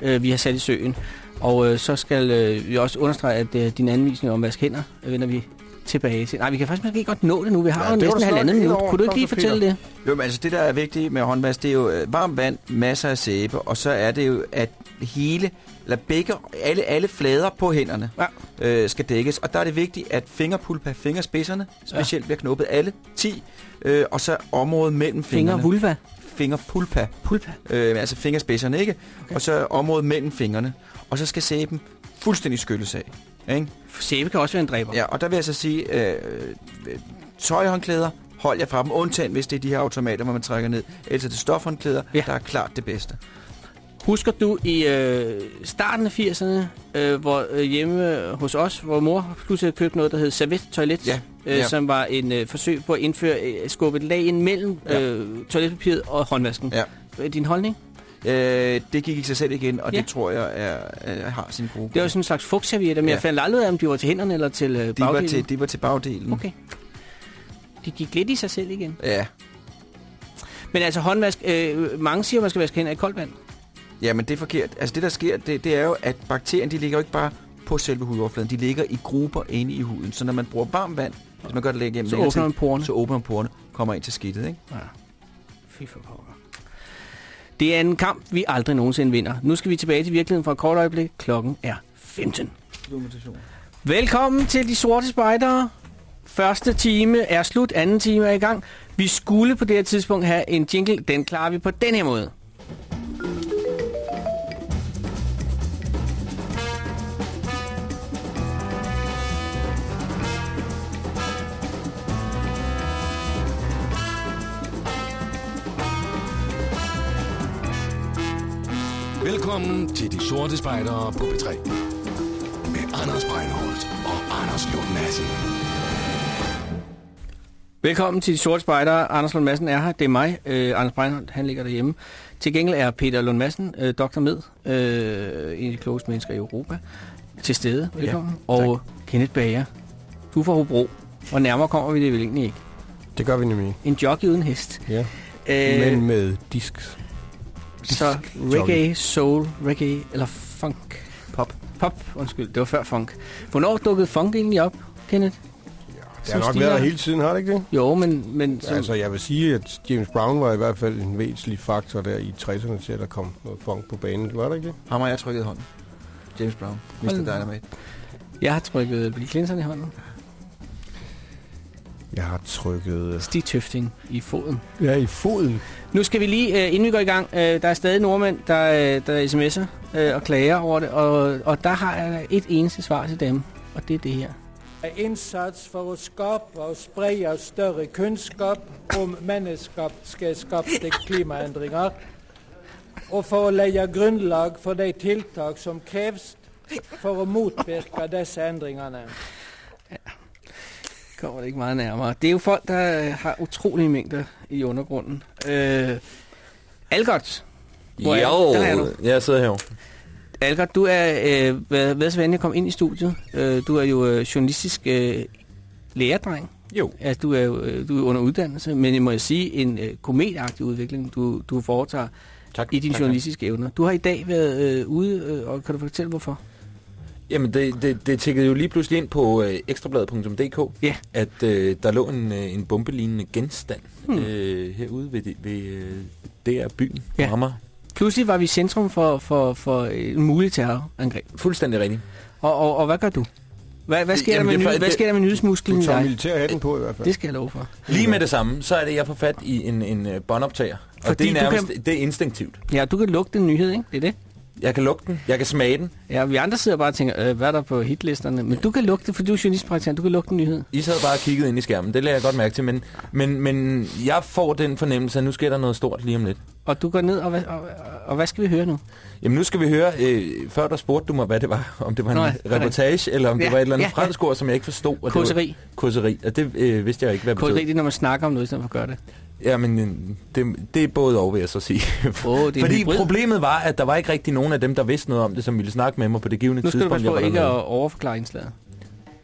øh, vi har sat i søen. Og øh, så skal øh, vi også understrege, at øh, din anvisning om vask hænder øh, vender vi tilbage til. Nej, vi kan faktisk måske godt nå det nu. Vi har Ja, jo næsten halvandet et minut. Kunne du ikke lige fortælle det? Jo, men altså det, der er vigtigt med håndvask, det er jo øh, varmt vand, masser af sæbe, og så er det jo, at hele, eller begge, alle, alle flader på hænderne Ja. øh, skal dækkes. Og der er det vigtigt, at fingerpulpa, fingerspidserne, specielt bliver knuppet alle 10, øh, og så området mellem Finger, fingrene. vulva, Fingerpulpa, pulpa. øh, altså fingerspidserne, ikke? Okay. Og så området mellem fingrene. Og så skal sæben fuldstændig skylles af. Ikke? Sæbe kan også være en dræber. Ja, og der vil jeg så sige, øh, øh, tøjhåndklæder, hold jer fra dem, undtagen hvis det er de her automater, hvor man trækker ned. Ellers er det stofhåndklæder, Ja. ja. der er klart det bedste. Husker du i øh, starten af 80'erne, øh, hvor øh, hjemme hos os, hvor mor pludselig havde købt noget, der hed Servet Toilet, Ja, øh, ja. som var en øh, forsøg på at indføre øh, skubbe et lag ind mellem Ja. øh, toiletpapiret og håndvasken. Ja. Øh, Din holdning? Øh, det gik i sig selv igen, og Ja. det tror jeg er, er, har sin gode. Det var sådan en slags fugtservietter, men Ja. jeg fandt aldrig ud af, om de var til hænderne eller til øh, de, var til, de var til bagdelen. Okay. De gik lidt i sig selv igen. Ja. Men altså håndvask, øh, mange siger, man skal vaske hænder i koldt vand. Ja, men det er forkert. Altså det, der sker, det, det er jo, at bakterien, de ligger jo ikke bare på selve hudoverfladen. De ligger i grupper inde i huden. Så når man bruger varmt vand, hvis man gør det igennem Så åbner tid, man porerne. så åbner man porerne, kommer ind til skidtet, ikke? Ja. Fy for pokker. Det er en kamp, vi aldrig nogensinde vinder. Nu skal vi tilbage til virkeligheden for et kort øjeblik. Klokken er 15. Velkommen til De Sorte Spejdere. Første time er slut, anden time er i gang. Vi skulle på det her tidspunkt have en jingle. Den klarer vi på den her måde. Velkommen til De Sorte Spejdere på P3. Med Anders Breinholt og Anders Lund Madsen. Velkommen til De Sorte Spejdere. Anders Lund Madsen er her. Det er mig. Øh, Anders Breinholt, han ligger derhjemme. Til gengæld er Peter Lund Madsen, øh, doktor med, øh, en af de klogeste mennesker i Europa. til stede. Velkommen. Ja, og Kenneth Bager. Du fra Hobro. Og nærmere kommer vi det vel egentlig ikke. Det gør vi nemlig. En jockey uden hest. Ja. Øh, Men med disk. Så reggae, soul, reggae eller funk? Pop. Pop, undskyld. Det var før funk. Hvornår dukkede funk egentlig op, Kenneth? Det har nok stiler- været der hele tiden, har det ikke det? Jo, men... men som, Altså, jeg vil sige, at James Brown var i hvert fald en væsentlig faktor der i 60'erne til, at der kom noget funk på banen. Var det ikke det? Ham har jeg trykket i hånden. James Brown. Mr. Hold. Dynamite. Jeg har trykket Bill Clinton i hånden. Jeg har trykket... Stig Tøfting i foden. Ja, i foden. Nu skal vi lige, øh, inden vi går i gang, øh, der er stadig nordmænd, der, øh, der sms'er øh, og klager over det, og, og der har jeg et eneste svar til dem, og det er det her. Indsats for at skabe og sprede større kunskap om menneskeskabte klimaændringer og for at lægge grundlag for de tiltag som kræves for at modvirke disse ændringerne. Kommer det ikke meget nærmere. Det er jo folk, der øh, har utrolige mængder i undergrunden. Øh, Algot. Hvor er? Der er du. jeg sidder her. Algot, du er øh, været, så venlig at komme ind i studiet. Øh, du er jo øh, journalistisk øh, lærerdreng. Jo. Altså, du er jo øh, du er under uddannelse, men jeg må jeg sige, en øh, komedagtig udvikling, du, du foretager Tak. i dine tak, journalistiske evner. Du har i dag været øh, ude, øh, og kan du fortælle hvorfor? Jamen, det, det, det tækkede jo lige pludselig ind på øh, ekstrabladet.dk, Ja. at øh, der lå en, øh, en bombelignende genstand Hmm. øh, herude ved, ved øh, DR byen Ja. Amager. Pludselig var vi i centrum for, for, for en mulig terrorangreb. Fuldstændig rigtigt. Og, og, og hvad gør du? Hvad, hvad, sker, Jamen, der med, det ny, hvad sker der med nyhedsmusklen Du tager militærhatten på i hvert fald. Det skal jeg love for. Lige med det samme, så er det, jeg får fat i en, en øh, båndoptager. Og Fordi det er nærmest, kan- det er instinktivt. Ja, du kan lugte den nyhed, ikke? Det er det. Jeg kan lugte den, jeg kan smage den. Ja, vi andre sidder bare og tænker, øh, hvad er der på hitlisterne? Men du kan lugte det, for du er journalistpraktikant. Du kan lugte en nyhed. I sad bare og kiggede ind i skærmen, det lader jeg godt mærke til, men, men, men jeg får den fornemmelse, at nu sker der noget stort lige om lidt. Og du går ned, og hvad, og, og hvad skal vi høre nu? Jamen nu skal vi høre, øh, før der spurgte du mig, hvad det var, om det var en Nå, det reportage, eller om det Ja, var et eller andet ja, fransk ord, som jeg ikke forstod. og det var-. Kåseri, og det øh, vidste jeg ikke, hvad det betød. det er, når man snakker om noget, i stedet for at gøre det. Jamen, øh, det, det er både og, vil jeg så sige. Åh, det er Fordi hybrid. problemet var, at der var ikke rigtig nogen af dem, der vidste noget om det, som ville snakke med mig på det givende Nu skal du tidspunkt. passe på ikke at overforklare indslaget.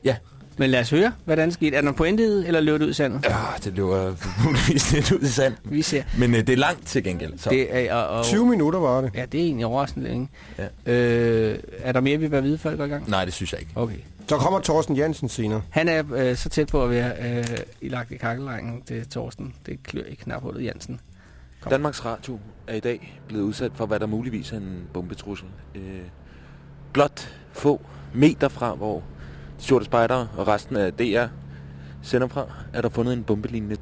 Ja. Men lad os høre, der skete. Er der pointet, eller løb det ud i sandet? Ja, det løber muligvis lidt ud i sand. Vi ser. Men øh, det er langt til gengæld. Så. Det er, og, og, 20 minutter var det. Ja, det er egentlig overraskende længe. Ja. Øh, er der mere, vi bør vide, før vi går i gang? Nej, det synes jeg ikke. Okay. Så kommer Thorsten Jansen senere. Han er øh, så tæt på at være øh, i lagt i kakkelangen til Torsten. Det klør i knaphullet Jansen. Kom. Danmarks Radio er i dag blevet udsat for, hvad der muligvis er en bombetrussel. Øh, blot få meter fra, hvor sorte spejdere og resten af DR sender fra, er der fundet en bombelignende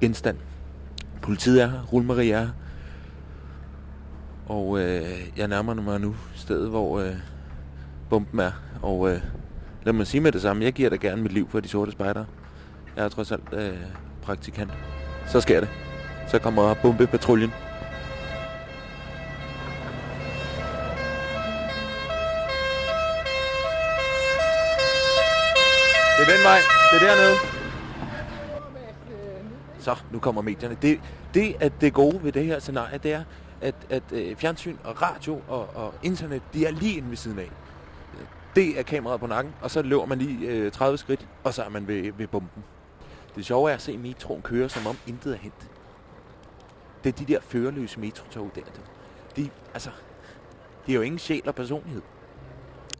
genstand. Politiet er her, Rulmarie er her. Og øh, jeg nærmer mig nu stedet, hvor øh, bomben er. Og øh, lad mig sige med det samme, jeg giver dig gerne mit liv for de sorte spejdere. Jeg er trods alt øh, praktikant. Så sker det. Så kommer bombepatruljen. Det er den vej. Det er dernede. Så, nu kommer medierne. Det, det at det gode ved det her scenarie, det er, at, at øh, fjernsyn og radio og, og internet, de er lige inde ved siden af. Det er kameraet på nakken, og så løber man lige øh, 30 skridt, og så er man ved, ved bomben. Det sjove er at se metroen køre, som om intet er hent. Det er de der førerløse metrotog der. De, altså, de har jo ingen sjæl og personlighed.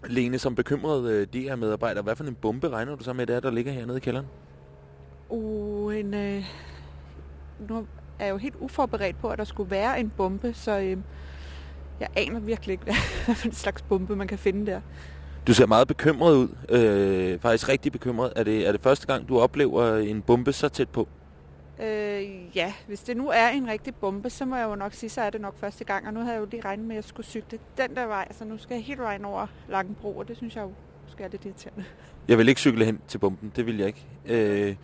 Lene, som bekymret øh, de her medarbejdere, hvad for en bombe regner du så med, det er, der ligger hernede i kælderen? Uh, en, øh, nu er jeg jo helt uforberedt på, at der skulle være en bombe, så øh, jeg aner virkelig ikke, hvad, hvad for en slags bombe man kan finde der. Du ser meget bekymret ud. Øh, faktisk rigtig bekymret. Er det, er det første gang, du oplever en bombe så tæt på? Øh, ja, hvis det nu er en rigtig bombe, så må jeg jo nok sige, så er det nok første gang. Og nu havde jeg jo lige regnet med, at jeg skulle cykle den der vej, så nu skal jeg helt vejen over Langebro, og det synes jeg jo skal er lidt irriterende. Jeg vil ikke cykle hen til bomben. Det vil jeg ikke. Øh,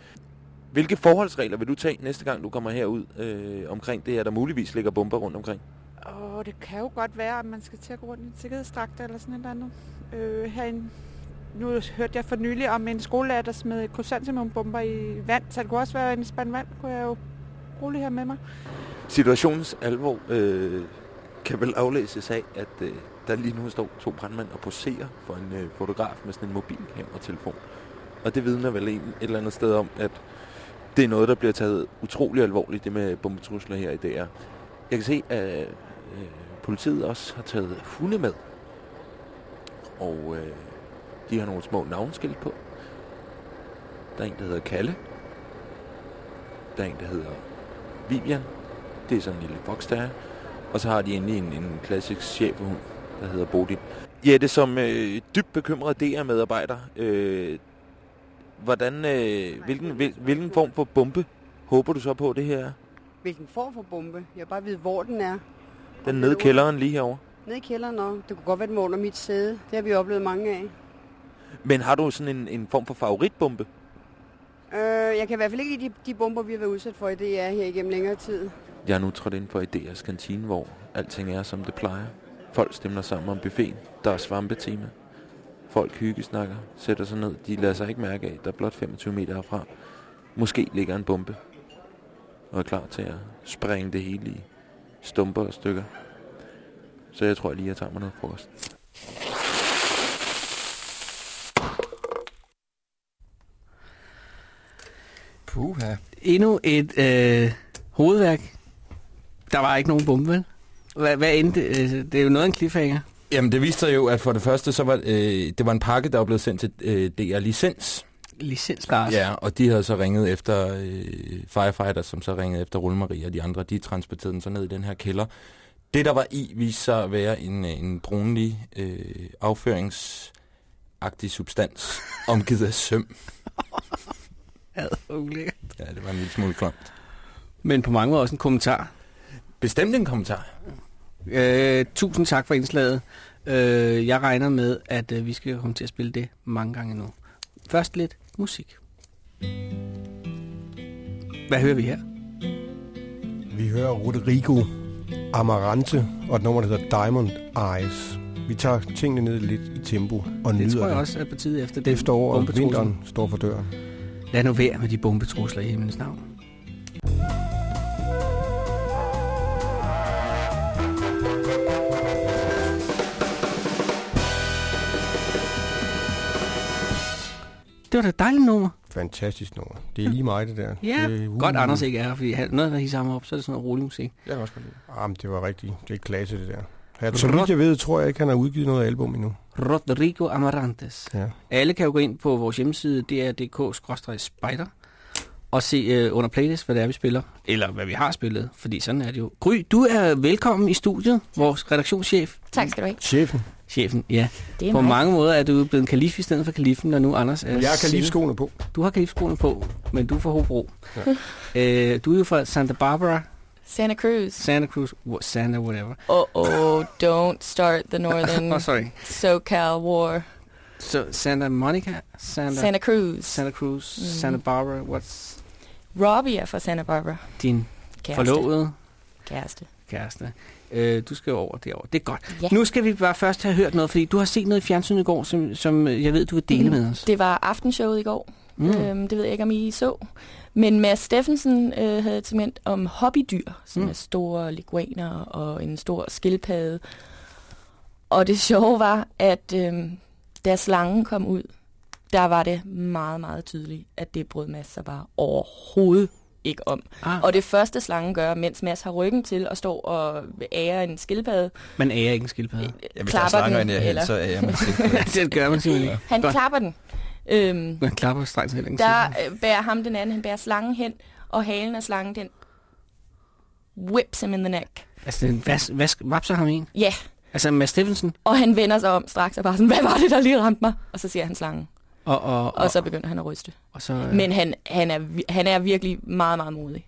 hvilke forholdsregler vil du tage næste gang, du kommer herud øh, omkring det her, der muligvis ligger bomber rundt omkring? Og det kan jo godt være, at man skal til at gå rundt i en sikkerhedsdragt eller sådan et eller andet. Øh, herinde. Nu hørte jeg for nylig om en skolelærer, der smed krysantemumbomber i vand, så det kunne også være en spand vand, kunne jeg jo roligt her med mig. Situationens alvor øh, kan vel aflæses af, at øh, der lige nu står to brandmænd og poserer for en øh, fotograf med sådan en mobilkamera-telefon. Og det vidner vel en, et eller andet sted om, at det er noget, der bliver taget utrolig alvorligt, det med bombetrusler her i DR. Jeg kan se, at øh, politiet også har taget hunde med. Og øh, de har nogle små navnskilt på. Der er en, der hedder Kalle. Der er en, der hedder Vivian. Det er sådan en lille voksterre. Og så har de endelig en, en klassisk chefhund, der hedder Bodil. Jette, som øh, dybt bekymret DR-medarbejder, øh, hvordan, øh, hvilken, hvil, hvilken form for bombe håber du så på det her? er? Hvilken form for bombe? Jeg vil bare vide, hvor den er. Den nede i kælderen lige herovre. Nede i kælderen, og det kunne godt være, den var under mit sæde. Det har vi oplevet mange af. Men har du sådan en, en form for favoritbombe? Øh, jeg kan i hvert fald ikke lide de, de bomber, vi har været udsat for i DR her igennem længere tid. Jeg er nu trådt ind for Ideas kantine, hvor alting er, som det plejer. Folk stemmer sammen om buffeten. Der er svampetema. Folk hyggesnakker, sætter sig ned. De lader sig ikke mærke af, der er blot 25 meter herfra. Måske ligger en bombe. Og er klar til at springe det hele i stumper og stykker. Så jeg tror lige, jeg tager mig noget frokost. Puha. Endnu et øh, hovedværk. Der var ikke nogen bombe, vel? Hvad, hvad endte? Øh, det er jo noget af en cliffhanger. Jamen, det viste sig jo, at for det første, så var øh, det var en pakke, der var blevet sendt til øh, DR Licens. Licens, Lars. Ja, og de havde så ringet efter øh, firefighters, som så ringede efter Rullemarie og de andre. De transporterede den så ned i den her kælder. Det, der var i, viste sig at være en, øh, en brunlig øh, afføringsagtig substans, omgivet af søm. Ja, ulækkert. Ja, det var en lille smule klamt. Men på mange måder også en kommentar. Bestemt en kommentar. Øh, tusind tak for indslaget. Øh, jeg regner med, at øh, vi skal komme til at spille det mange gange nu. Først lidt musik. Hvad hører vi her? Vi hører Rodrigo Amarante og et nummer, der hedder Diamond Eyes. Vi tager tingene ned lidt i tempo og Det nyder tror jeg det. også er på tide efter Efteråret vinteren står for døren. Lad nu være med de bombetrusler i himlens navn. Det var da et dejligt nummer. Fantastisk nummer. Det er lige mig, det der. Ja, det, uh. godt Anders ikke er fordi han- noget, der hisser ham op, så er det sådan noget rolig musik. Jeg kan også godt lide. Jamen, det var rigtigt. Det er klasse, det der. Ja, så vidt jeg ved, tror jeg ikke, han har udgivet noget album endnu. Rodrigo Amarantes. Ja. Alle kan jo gå ind på vores hjemmeside, dr.dk-spider, og se øh, under playlist, hvad det er, vi spiller. Eller hvad vi har spillet, fordi sådan er det jo. Gry, du er velkommen i studiet, vores redaktionschef. Tak skal du have. Chefen. Chefen, ja. Det er på mig. mange måder er du blevet en kalif i stedet for kalifen, når nu Anders er Jeg har kalifskoene på. Du har kalifskoene på, men du er fra Hobro. Ja. øh, du er jo fra Santa Barbara, Santa Cruz. Santa Cruz, wha- Santa whatever. Oh, oh, don't start the northern oh, sorry. SoCal war. Så Santa Monica? Santa, Santa Cruz. Santa Cruz, Mhm. Santa Barbara, what's Robbie er fra Santa Barbara. din Kæreste. forlovede Kæreste. kæreste? Øh, du skal over derovre. Det er godt. Ja. Nu skal vi bare først have hørt noget, fordi du har set noget i fjernsynet i går, som, som jeg ved, du vil dele med os. Det var aftenshowet i går. Mm. Mm. Øhm, det ved jeg ikke, om I så. Men Mads Steffensen øh, havde et segment om hobbydyr, som Mm. er store liguaner og en stor skildpadde. Og det sjove var, at øh, da slangen kom ud, der var det meget, meget tydeligt, at det brød Mads sig bare overhovedet ikke om. Ah. Og det første slangen gør, mens Mads har ryggen til at stå og ære en skildpadde, Man ærer ikke en skildpadde. Ja, hvis Klapper der er slanger den, ind i eller? så er jeg med det gør man simpelthen ikke. han Godt. klapper den. Øhm, Man klapper strengt heller ikke. Der øh, bærer ham den anden, han bærer slangen hen, og halen af slangen, den whips him in the neck. Altså, den vas, vas, vapser ham en. Ja, Altså, Mads Steffensen. og han vender sig om straks og bare sådan, hvad var det, der lige ramte mig? Og så siger han slangen. Og, og, og, Og så begynder han at ryste. og så, øh, Men han, han, er, han er virkelig meget, meget modig.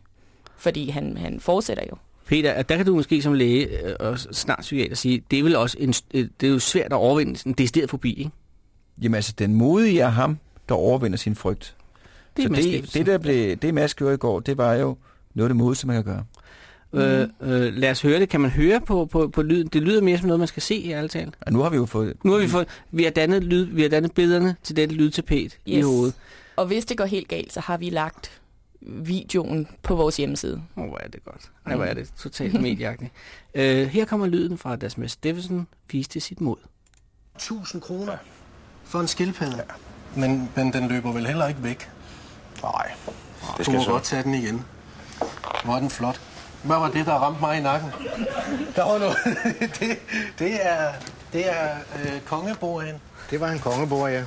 Fordi han, han fortsætter jo. Peter, der kan du måske som læge øh, og snart psykiater sige, det er vel også en, øh, det er jo svært at overvinde en decideret fobi, ikke? Jamen altså, den modige er ham, der overvinder sin frygt. Det er så det, det, der blev, det Mads gjorde i går, det var jo noget af det modigste, man kan gøre. Øh, øh, lad os høre det. Kan man høre på, på, på lyden? Det lyder mere som noget, man skal se i alle talt. Og nu har vi jo fået... Nu har vi fået, vi har dannet, lyd, vi har dannet billederne til dette lydtapet yes. i hovedet. Og hvis det går helt galt, så har vi lagt videoen på vores hjemmeside. Åh, oh, hvor er det godt. Ej, hvor er det totalt medieagtigt. uh, her kommer lyden fra, da Smith Steffensen viste sit mod. 1000 kroner for en skildpadde. Ja. Men, men den løber vel heller ikke væk? Nej. Det Du skal må så. godt tage den igen. Hvor er den flot. Hvad var det, der ramte mig i nakken? Der var noget. det, det er, det er øh, kongeboaen. Det var en kongebord, ja.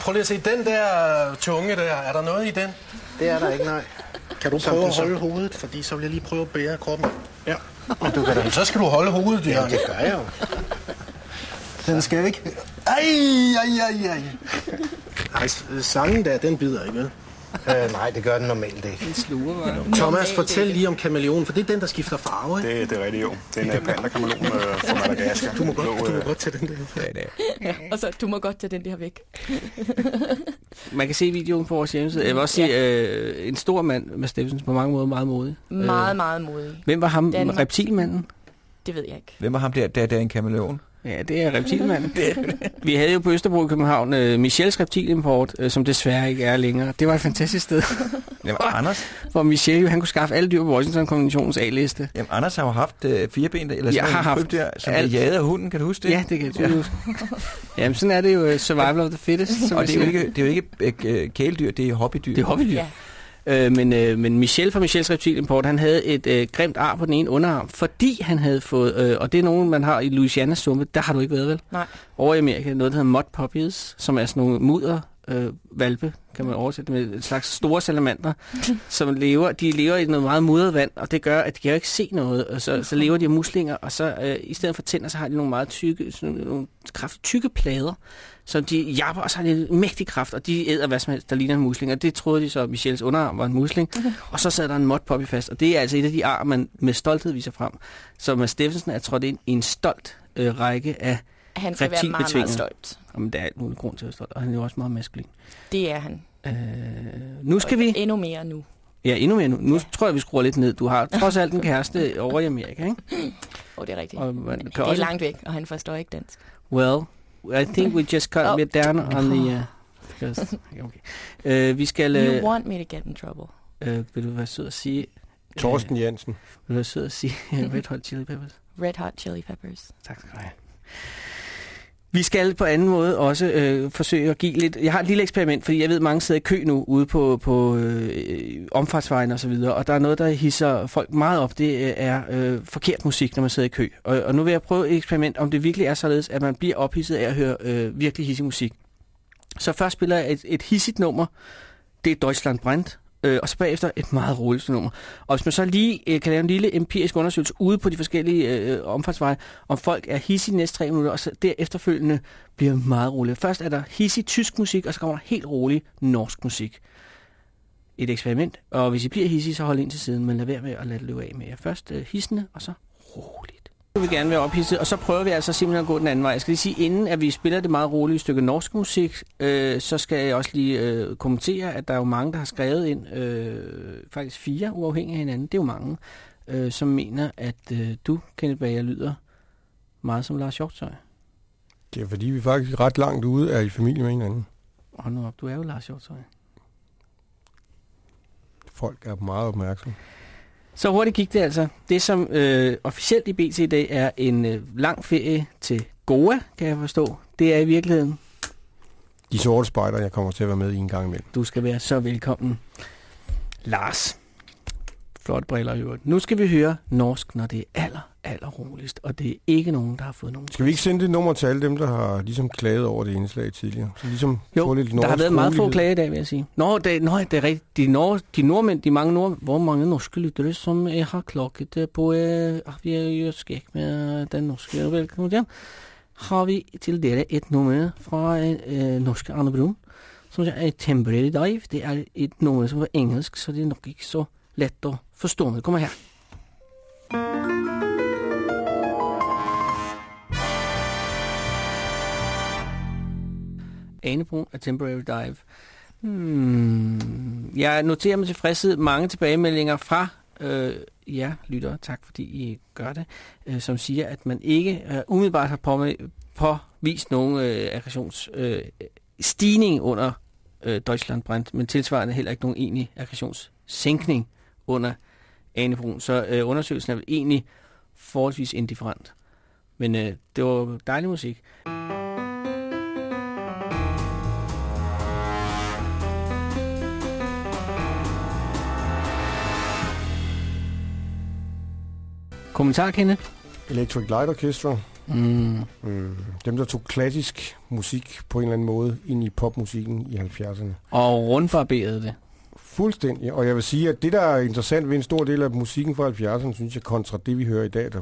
Prøv lige at se, den der tunge der, er der noget i den? Det er der ikke, nej. Kan du prøve at holde hovedet, fordi så vil jeg lige prøve at bære kroppen. Ja. Men du kan da... Så skal du holde hovedet, Ja, Jørgen. det gør jeg jo. Den skal ikke... Ej, ej, ej, ej. Ej, s- sangen der, den bider ikke, vel? Øh, nej, det gør den normalt ikke. En sluger, var Thomas, fortæl lige om kameleonen, for det er den, der skifter farve, ikke? Det, det er rigtigt jo. Det er en pandakameleon øh, fra Madagaskar. Du må godt, du må øh, godt tage den der. Ja, det er. Ja, og så, du må godt tage den der væk. Man kan se videoen på vores hjemmeside. Jeg vil også sige, øh, en stor mand med Steffensen på mange måder meget modig. Meget, Øh, meget modig. Hvem var ham? Danmark. Reptilmanden? Det ved jeg ikke. Hvem var ham der? Der, der er en kameleon. Ja, det er reptilmanden. Vi havde jo på Østerbro i København uh, Michels Reptilimport, uh, som desværre ikke er længere. Det var et fantastisk sted. Jamen, Anders, Hvor Michel jo, han kunne skaffe alle dyr på Washington-konventionens A-liste. jamen, Anders har jo haft øh, fire ben, eller Jeg sådan har en haft der, som alt. jaget af hunden, kan du huske det? Ja, det kan jeg tydeligt huske. Jamen, sådan er det jo uh, survival of the fittest, som Og det er jo ikke, det er jo ikke øh, kæledyr, det er hobbydyr. Det er hobbydyr. Ja. Øh, men, øh, men Michel fra Michels Reptilimport, han havde et øh, grimt ar på den ene underarm, fordi han havde fået, øh, og det er nogen, man har i Louisianas sumpe, der har du ikke været vel? Nej. Over i Amerika, noget der hedder mud puppies, som er sådan nogle mudder øh, valpe, kan man oversætte med en slags store salamander, som lever, de lever i noget meget mudret vand, og det gør, at de kan jo ikke se noget, og så, så lever de af muslinger, og så øh, i stedet for tænder, så har de nogle meget tykke, sådan nogle kraftigt tykke plader, som de japper, og så har de en mægtig kraft, og de æder hvad som helst, der ligner en musling, og det troede de så, at Michels underarm var en musling, og så sad der en modpoppy fast, og det er altså et af de ar, man med stolthed viser frem. Så Mads Steffensen er trådt ind i en stolt øh, række af Han skal være meget, meget stolt. Jamen, der er alt muligt grund til at være stolt, og han er jo også meget maskulin. Det er han. Øh, nu skal Og vi... Endnu mere nu. Ja, endnu mere nu. Nu tror jeg, vi skruer lidt ned. Du har trods alt en kæreste over i Amerika, ikke? Og det er rigtigt. Og man Men kan det er også- langt væk, og han forstår ikke dansk. Well, I think we just cut a Oh. bit down on the... Uh, because, okay. uh, vi skal... You Uh, want me to get in trouble. uh, vil du være sød at sige... Torsten Jensen. Vil du være sød at sige Red Hot Chili Peppers? Red Hot Chili Peppers. Tak skal du have. Vi skal på anden måde også øh, forsøge at give lidt... Jeg har et lille eksperiment, fordi jeg ved, at mange sidder i kø nu ude på, på øh, omfartsvejen og så videre, og der er noget, der hisser folk meget op. Det øh, er øh, forkert musik, når man sidder i kø. Og, og nu vil jeg prøve et eksperiment, om det virkelig er således, at man bliver ophidset af at høre øh, virkelig hissig musik. Så først spiller jeg et, et hissigt nummer. Det er Deutschland Brandt. Øh, og så bagefter et meget roligt nummer. Og hvis man så lige øh, kan lave en lille empirisk undersøgelse ude på de forskellige øh, omfartsveje, om folk er hissige de næste tre minutter, og så derefterfølgende bliver meget roligt. Først er der hissig tysk musik, og så kommer der helt rolig norsk musik. Et eksperiment. Og hvis I bliver hissige, så hold ind til siden, men lad være med at lade det løbe af med jer. Først øh, hissende, og så roligt. Vil gerne være ophidset, og så prøver vi altså simpelthen at gå den anden vej. Jeg skal lige sige, inden at vi spiller det meget rolige stykke norsk musik, øh, så skal jeg også lige øh, kommentere, at der er jo mange, der har skrevet ind, øh, faktisk fire uafhængige af hinanden, det er jo mange, øh, som mener, at øh, du, Kenneth Bager, lyder meget som Lars Hjortøj. Det er fordi, vi faktisk ret langt ude er i familie med hinanden. Hold nu op, du er jo Lars Hjortøj. Folk er meget opmærksomme. Så hurtigt gik det altså. Det, som øh, officielt i BT i dag er en øh, lang ferie til Goa, kan jeg forstå, det er i virkeligheden De sorte spejder, jeg kommer til at være med i en gang imellem. Du skal være så velkommen. Lars. Flot briller i øvrigt. Nu skal vi høre norsk, når det er aller, aller roligst. Og det er ikke nogen, der har fået nogen Skal vi ikke sende det nummer til alle dem, der har ligesom klaget over det indslag tidligere? Så ligesom Jo, lidt der har været meget få klager i dag, vil jeg sige. Nå, det, nå, det er rigtigt. De, nord, de nordmænd, de mange nord, hvor mange norske lyttere, som eh, har klokket eh, på eh, at vi gjør skæg med den norske velkommen har vi til dere et nummer fra eh, norske Anne Brun, som er Temporary Dive. Det er et nummer som er engelsk, så det er nok ikke så lett å forstå. Men det kommer her. Anebrun af Temporary Dive. Hmm. Jeg noterer med tilfredshed mange tilbagemeldinger fra øh, jer lyttere, tak fordi I gør det, øh, som siger, at man ikke øh, umiddelbart har på, påvist nogen øh, aggressions øh, stigning under øh, Deutschlandbrand, men tilsvarende heller ikke nogen egentlig aggressionssænkning under Anebrun. Så øh, undersøgelsen er vel egentlig forholdsvis indifferent. Men øh, det var dejlig musik. Kommentar, Kenneth? Electric Light Orchestra. Mm. Mm. Dem, der tog klassisk musik på en eller anden måde ind i popmusikken i 70'erne. Og rundbarberede det. Fuldstændig. Og jeg vil sige, at det, der er interessant ved en stor del af musikken fra 70'erne, synes jeg, kontra det, vi hører i dag, der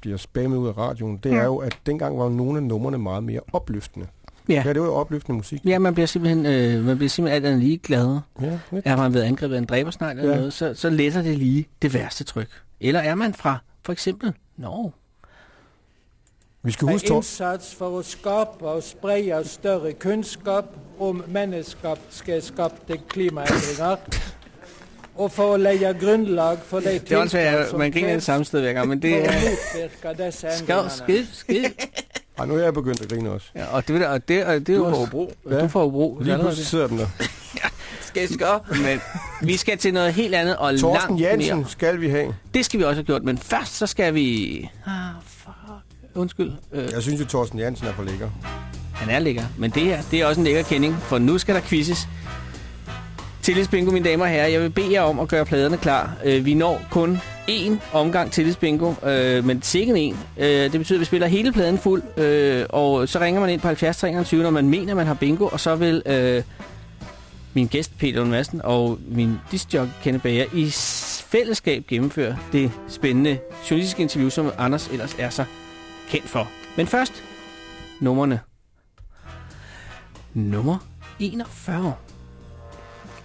bliver spammet ud af radioen, det Ja. er jo, at dengang var nogle af numrene meget mere opløftende. Ja. ja det var jo opløftende musik. Ja, man bliver simpelthen, øh, man bliver simpelthen alt andet lige glad. Ja, lidt. er man været angrebet af en dræbersnegl eller Ja. noget, så, så letter det lige det værste tryk. Eller er man fra, for eksempel, Norge? Vi skal huske, Tor- indsats for at skabe og sprede større kunskap om menneskeskabte klimaændringer og for at lægge grundlag for de Det er også, at man griner det samme sted hver gang, men det er... disse Skid, skid. Ej, nu er jeg begyndt at grine også. Ja, og det, og det, og det er Du jo får også- Hobro. Ja. Du får Hobro. Lige pludselig sidder den der. Skal Men vi skal til noget helt andet og Torsten langt Jansen mere. skal vi have. Det skal vi også have gjort, men først så skal vi... Ah, fuck. Undskyld. Øh, Jeg synes jo, Torsten Jansen er for lækker. Han er lækker, men det her, det er også en lækker kending, for nu skal der quizzes. Tillidsbingo, mine damer og herrer. Jeg vil bede jer om at gøre pladerne klar. Øh, vi når kun én omgang tillidsbingo, øh, men sikkert en. Øh, det betyder, at vi spiller hele pladen fuld, øh, og så ringer man ind på 70 23, når man mener, man har bingo, og så vil øh, min gæst Peter Lund Madsen og min discjock Kenneth Bager i fællesskab gennemføre det spændende journalistiske interview, som Anders ellers er så kendt for. Men først, numrene. Nummer 41.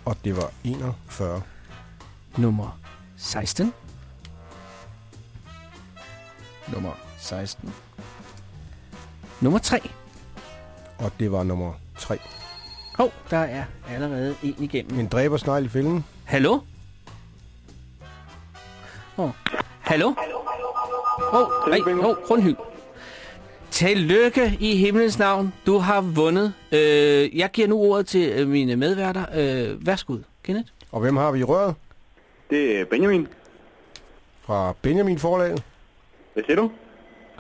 Og det var 41. Nummer 16. Nummer 16. Nummer 3. Og det var nummer 3. Hov, der er allerede en igennem. En dræbersnegl i fælden. Hallo? Åh. Oh. Hallo? Åh, oh, nej, oh, rundhyg. Tillykke i himlens navn. Du har vundet. Øh, jeg giver nu ordet til øh, mine medværter. Øh, værsgo, Kenneth. Og hvem har vi i røret? Det er Benjamin. Fra Benjamin Forlaget. Hvad siger du?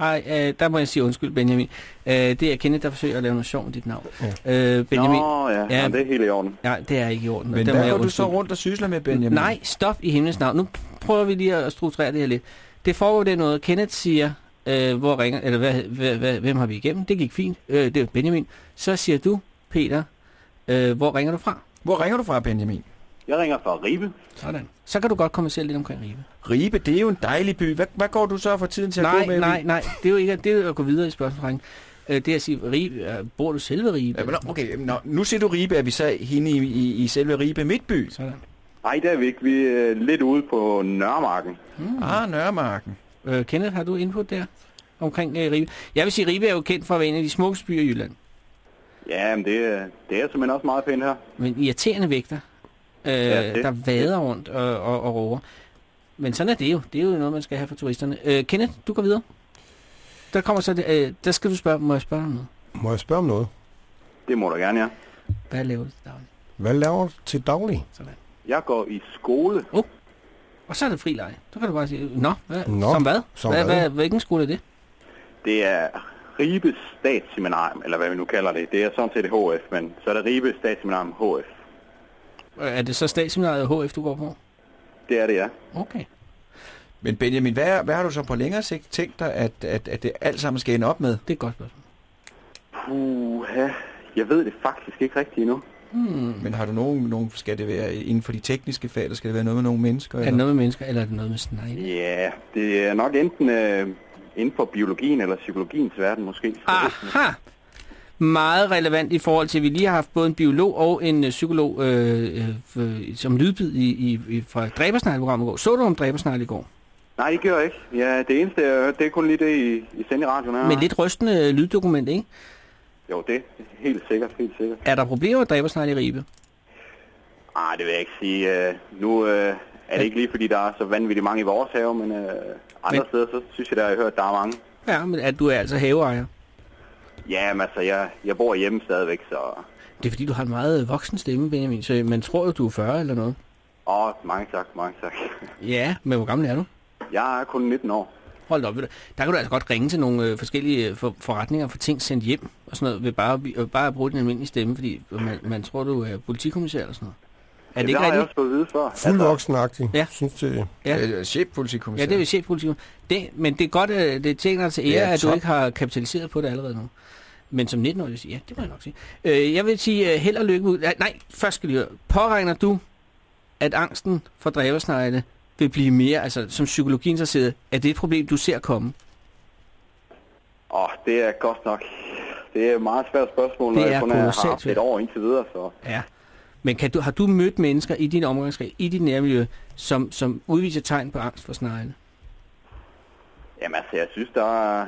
Ej, øh, der må jeg sige undskyld, Benjamin. Øh, det er Kenneth, der forsøger at lave noget sjovt med dit navn. Ja. Øh, Benjamin. Nå, ja. ja. det er helt i orden. Nej, det er ikke i orden. og Men der hvad går du så rundt og sysler med, Benjamin? Nej, stop i himlens navn. Nu prøver vi lige at strukturere det her lidt. Det foregår det noget. Kenneth siger, øh, hvor ringer, eller hvad, hvad, hvad, hvem har vi igennem? Det gik fint. Øh, det er Benjamin. Så siger du, Peter, øh, hvor ringer du fra? Hvor ringer du fra, Benjamin? Jeg ringer fra Ribe. Sådan. Så kan du godt komme selv lidt omkring Ribe. Ribe, det er jo en dejlig by. Hvad, hvad går du så for tiden til at Nej, gå med? nej, nej. Det er jo ikke det er jo at gå videre i spørgsmålsrækken. Øh, det er at sige, Ribe, øh, bor du selv ved Ribe? Ja, men, okay, nå, nu siger du Ribe. Er vi så henne i, i, i selve Ribe Midtby? Sådan. Nej, det er vi ikke. Vi er lidt ude på Nørremarken. Hmm. Ah, Nørremarken. Øh, Kenneth, har du input der omkring øh, Ribe? Jeg vil sige, Ribe er jo kendt for at være en af de smukkeste byer i Jylland. Ja, men det, er- det er simpelthen også meget pænt her. Men irriterende vægter, øh, Ja, det- der vader rundt og, og, og roer. Men sådan er det jo. Det er jo noget, man skal have for turisterne. Øh, Kenneth, du går videre. Der kommer så det, øh, der skal du spørge, må jeg spørge om noget? Må jeg spørge om noget? Det må du gerne, ja. Hvad laver du til daglig? Hvad laver du til daglig? Sådan. Jeg går i skole. Oh. Og så er det fri leje. Så kan du bare sige, nå, hvad, Nå, som hvad? som hvad, hvad? hvad? Hvilken skole er det? Det er Ribe Statsseminarium, eller hvad vi nu kalder det. Det er sådan set HF, men så er det Ribe Statsseminarium HF. Øh, Er det så statsseminariet HF, du går på? Det er det, ja. Okay. Men Benjamin, hvad, hvad har du så på længere sigt tænkt dig, at, at, at det alt sammen skal ende op med? Det er et godt spørgsmål. Puha, jeg ved det faktisk ikke rigtigt endnu. Hmm. Men har du nogen, nogen, skal det være inden for de tekniske fag, eller skal det være noget med nogle mennesker? Er det noget med mennesker, eller er det noget med snegle? Ja, det er nok enten øh, inden for biologien eller psykologiens verden måske. Aha! Meget relevant i forhold til, at vi lige har haft både en biolog og en øh, psykolog øh, øh, som lydbid i, i, i, fra Dræbersnegl-programmet i går. Så du om Dræbersnegl i går? Nej, det gør jeg ikke. Ja, det eneste, jeg har hørt, det er kun lige det i, i sende radioen her. Med lidt rystende øh, lyddokument, ikke? Jo, det er helt sikkert, helt sikkert. Er der problemer med Dræbersnegl i Ribe? Ah, det vil jeg ikke sige. Øh, nu øh, er det ikke lige, fordi der er så vanvittigt mange i vores have, men øh, andre Men- steder, så synes jeg, der har jeg hørt, der er mange. Ja, men at du er altså haveejer. Ja, men altså, jeg, jeg bor hjemme stadigvæk, så... Det er fordi, du har en meget voksen stemme, Benjamin, så man tror jo, du er 40 eller noget. Åh, oh, mange tak, mange tak. Ja, men hvor gammel er du? Jeg er kun 19 år. Hold da op, der kan du altså godt ringe til nogle øh, forskellige øh, for, forretninger for ting sendt hjem og sådan noget, ved bare, øh, bare at bruge din almindelige stemme, fordi man, man tror, du er politikommissær eller sådan noget. Er det, ikke har jeg rigtigt? også fået vide før. Fuldvoksenagtig. Ja. Synes det... Ja. Chefpolitikommissær. Ja, det er jo chefpolitikum. Det, men det er godt, at det tjener til ære, Ja, at du ikke har kapitaliseret på det allerede nu. Men som 19-årig vil jeg sige, ja, det må jeg nok sige. Øh, jeg vil sige, uh, held og lykke ud. Nej, først skal du høre. Påregner du, at angsten for dræbersnegle vil blive mere, altså som psykologiinteresseret, er det et problem, du ser komme? Åh, oh, det er godt nok. Det er et meget svært spørgsmål, når Det jeg kun har haft et år indtil videre. Så. Ja. Men kan du, har du mødt mennesker i din omgangskreds, i dit nærmiljø, som, som udviser tegn på angst for snegle? Jamen altså, jeg synes, der er...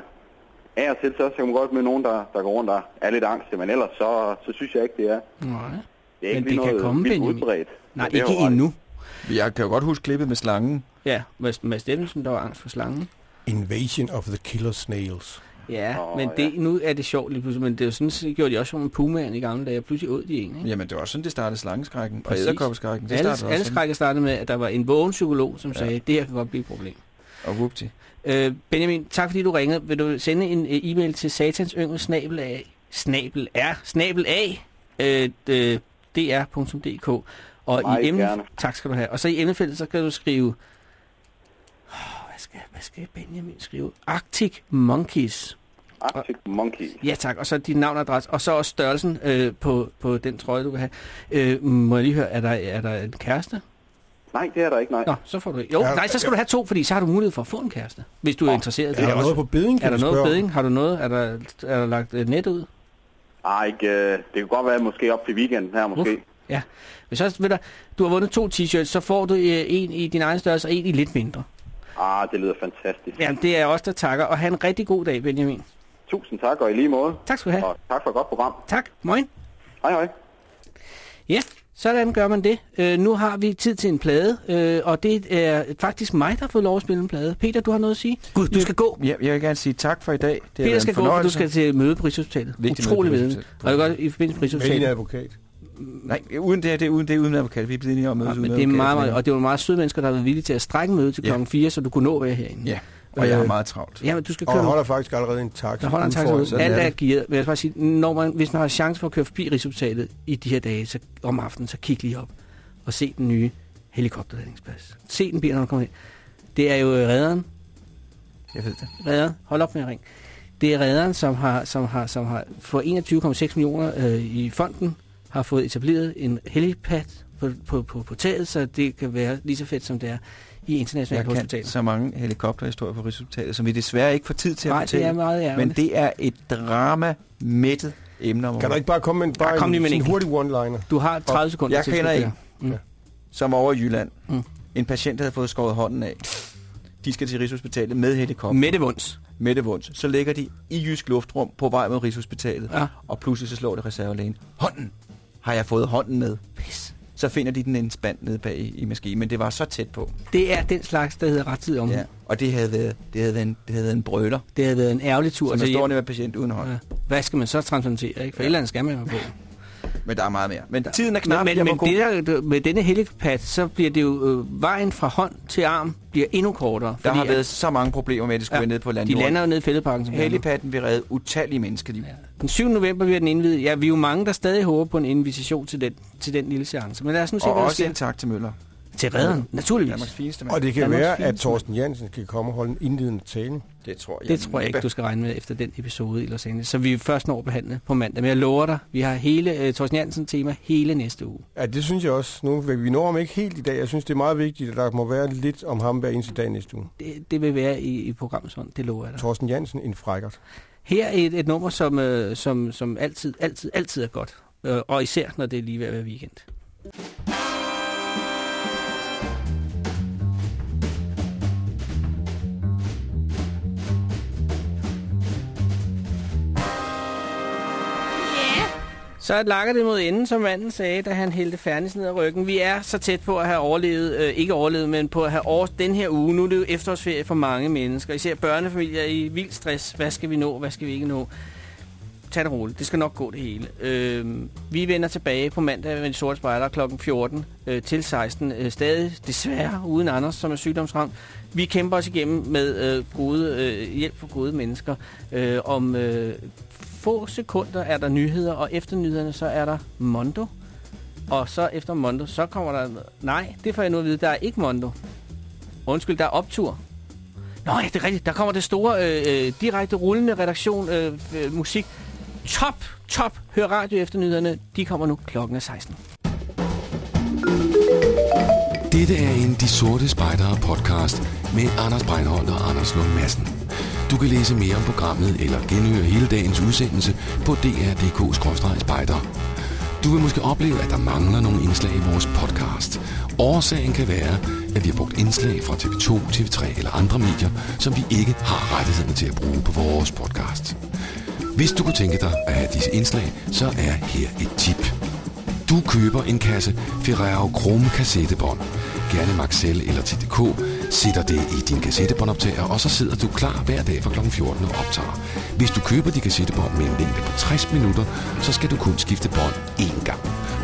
Af og til, så kan man godt med nogen, der, der går rundt og er lidt angst, men ellers så, så synes jeg ikke, det er. Nej. Det er ikke Men lige det kan noget komme, vildt Benjamin. udbredt. Nej, Så det ikke endnu. Jeg kan jo godt huske klippet med slangen. Ja, Mads, Mads Steffensen, der var angst for slangen. Invasion of the Killer Snails. Ja, oh, men det, nu er det sjovt lige pludselig, men det er jo sådan, så gjorde de også med pumaen i gamle dage, og pludselig åd de en, ikke? Jamen, det var også sådan, det startede slangeskrækken. Og æderkoppeskrækken. Det Alle, startede alle skrækker startede med, at der var en vågen psykolog, som sagde, det her kan godt blive et problem. Og whoopty. Øh, Benjamin, tak fordi du ringede. Vil du sende en øh, e-mail til satansyngel snabel af, snabel er, snabel af, øh, dr.dk. Og Meget i emne, gerne. tak skal du have. Og så i emnefeltet, så kan du skrive, oh, hvad, skal, hvad skal Benjamin skrive? Arctic Monkeys. Arctic Monkey. Ja tak, og så dit navn og adresse, og så også størrelsen øh, på, på den trøje, du vil have. Øh, må jeg lige høre, er der, er der en kæreste? Nej, det er der ikke, nej. Nå, så får du. Jo, Ja, nej, så skal ja. du have to, fordi så har du mulighed for at få en kæreste, hvis du er interesseret. Er Det der også- noget på beding, Er der noget om? beding? Har du noget? Er der, er der lagt et net ud? Ej, ikke, øh, det kan godt være måske op til weekenden her måske. Uf. Ja. Hvis så, ved du, du har vundet to t-shirts, så får du øh, en i din egen størrelse og en i lidt mindre. Ah, det lyder fantastisk. Ja, det er os, der takker. Og have en rigtig god dag, Benjamin. Tusind tak, og i lige måde. Tak skal du have. Og tak for et godt program. Tak. Moin. Hej, hej. Ja, sådan gør man det. Øh, nu har vi tid til en plade, øh, og det er faktisk mig, der har fået lov at spille en plade. Peter, du har noget at sige? Gud, du skal gå. Ja, jeg vil gerne sige tak for i dag. Det Peter skal en gå, for du skal til møde på Rigshospitalet. Vigtigt møde Utrolig på viden. Rigshospitalet. Og jeg godt i forbindelse med Med din Rigshospitalet. advokat. Nej, uden det, det er uden, det er uden advokat. Vi er blevet enige om at Ja, uden det er advokat. meget, meget, og det var meget søde mennesker, der har været villige til at strække mødet til Ja. klokken 4, så du kunne nå at være herinde. Ja, og jeg har Øh, meget travlt. Ja, men du skal Og køre nu. holder faktisk allerede en taxa. Der holder en taxa Alt er gearet. Men jeg skal bare sige, når man, hvis man har chance for at køre forbi Rigshospitalet i de her dage, så om aftenen, så kig lige op og se den nye helikopterlandingsplads. Se den bil, når du kommer ind. Det er jo øh, redderen. Jeg ved det. Redderen. Hold op med at ringe. Det er redderen, som har, som har, som har for 21,6 millioner øh, i fonden, har fået etableret en helipad på, på, på, på taget, så det kan være lige så fedt, som det er i internationale Jeg kan hospitaler. så mange helikopterhistorier fra Rigshospitalet, som vi desværre ikke får tid til at Nej, fortælle. det er meget ærgerligt. Men det er et drama-mættet emne om Kan du ikke bare komme med en, bare Ja, kom lige en, med en en hurtig one-liner? Du har 30 sekunder Jeg til at kender en. Mm. som var over i Jylland. Mm. En patient, der havde fået skåret hånden af. De skal til Rigshospitalet med helikopter. Mette Vunds. Mette Vunds. Så ligger de i Jysk Luftrum på vej mod Rigshospitalet. Ja. Og pludselig så slår det reservelægen. Hånden! Har jeg fået hånden med? Pis. Så finder de den en spand nede bag i, i maskinen, men det var så tæt på. Det er den slags, der hedder rettidig om. Ja. Og det havde været, det havde været, en, det havde været en brøler. Det havde været en ærgerlig tur Så til står der med patient uden hånd. Ja. Hvad skal man så transplantere? Ikke? For ja. et eller andet skal man jo på. Men der er meget mere. Men tiden er knap. Men, men, men det der, med denne helipad, så bliver det jo øh, vejen fra hånd til arm bliver endnu kortere. Der har at- været så mange problemer med, at det skulle Ja, ja, ned på De landjorden. lander jo nede i fældeparken. Som Helipaden vil redde utallige menneskeliv. Ja. Den 7. november bliver den indvidet. Ja, vi er jo mange, der stadig håber på en invitation til den, til den lille seance. Men lad os nu se, Og hvad der også sker. en tak til Møller. Til redderen, naturligvis. Danmarks fineste mand. Og det kan Danmarks være, at fineste. Torsten Jansen kan komme og holde en indledende tale. Det tror jeg. Det tror jeg ikke, du skal regne med efter den episode i Los Angeles, som vi først når at behandle på mandag. Men jeg lover dig, vi har hele uh, Thorsten Jansen tema hele næste uge. Ja, det synes jeg også. Nu, vi når ham ikke helt i dag. Jeg synes, det er meget vigtigt, at der må være lidt om ham hver eneste dag næste uge. Det, det vil være i, i programmet det lover jeg dig. Torsten Jansen, en frækkert. Her er et, et nummer, som, øh, som, som altid, altid, altid er godt. Øh, og især, når det er lige ved at være weekend. Så lakker det mod enden, som manden sagde, da han hældte fernis ned ad ryggen. Vi er så tæt på at have overlevet, øh, ikke overlevet, men på at have over den her uge. Nu er det jo efterårsferie for mange mennesker, især børnefamilier i vild stress. Hvad skal vi nå, hvad skal vi ikke nå? Tag det roligt. Det skal nok gå det hele. Øh, vi vender tilbage på mandag med de sorte spejder kl. 14 øh, til 16. Øh, stadig desværre uden Anders, som er sygdomsramt. Vi kæmper os igennem med øh, gode, øh, hjælp for gode mennesker. Øh, om øh, få sekunder er der nyheder, og efter nyhederne så er der Mondo. Og så efter Mondo, så kommer der... Nej, det får jeg nu at vide. Der er ikke Mondo. Undskyld, der er optur. Nå ja, det er rigtigt. Der kommer det store, øh, øh direkte rullende redaktion øh, øh, musik. Top, top. Hør radio efter nyhederne. De kommer nu klokken er 16. Dette er en De Sorte Spejdere podcast med Anders Breinholt og Anders Lund Madsen. Du kan læse mere om programmet eller genhøre hele dagens udsendelse på dr.dk-spejder. Du vil måske opleve, at der mangler nogle indslag i vores podcast. Årsagen kan være, at vi har brugt indslag fra TV2, TV3 eller andre medier, som vi ikke har rettighederne til at bruge på vores podcast. Hvis du kunne tænke dig at have disse indslag, så er her et tip. Du køber en kasse Ferrero Chrome kassettebånd, gerne Maxell eller TDK, sætter det i din kassettebåndoptager, og så sidder du klar hver dag fra kl. 14 og optager. Hvis du køber de kassettebånd med en længde på 60 minutter, så skal du kun skifte bånd én gang.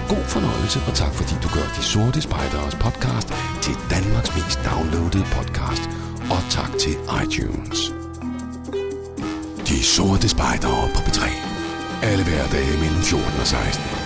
God fornøjelse, og tak fordi du gør De Sorte Spejderes podcast til Danmarks mest downloadede podcast. Og tak til iTunes. De Sorte Spejdere på B3. Alle hverdage mellem 14 og 16.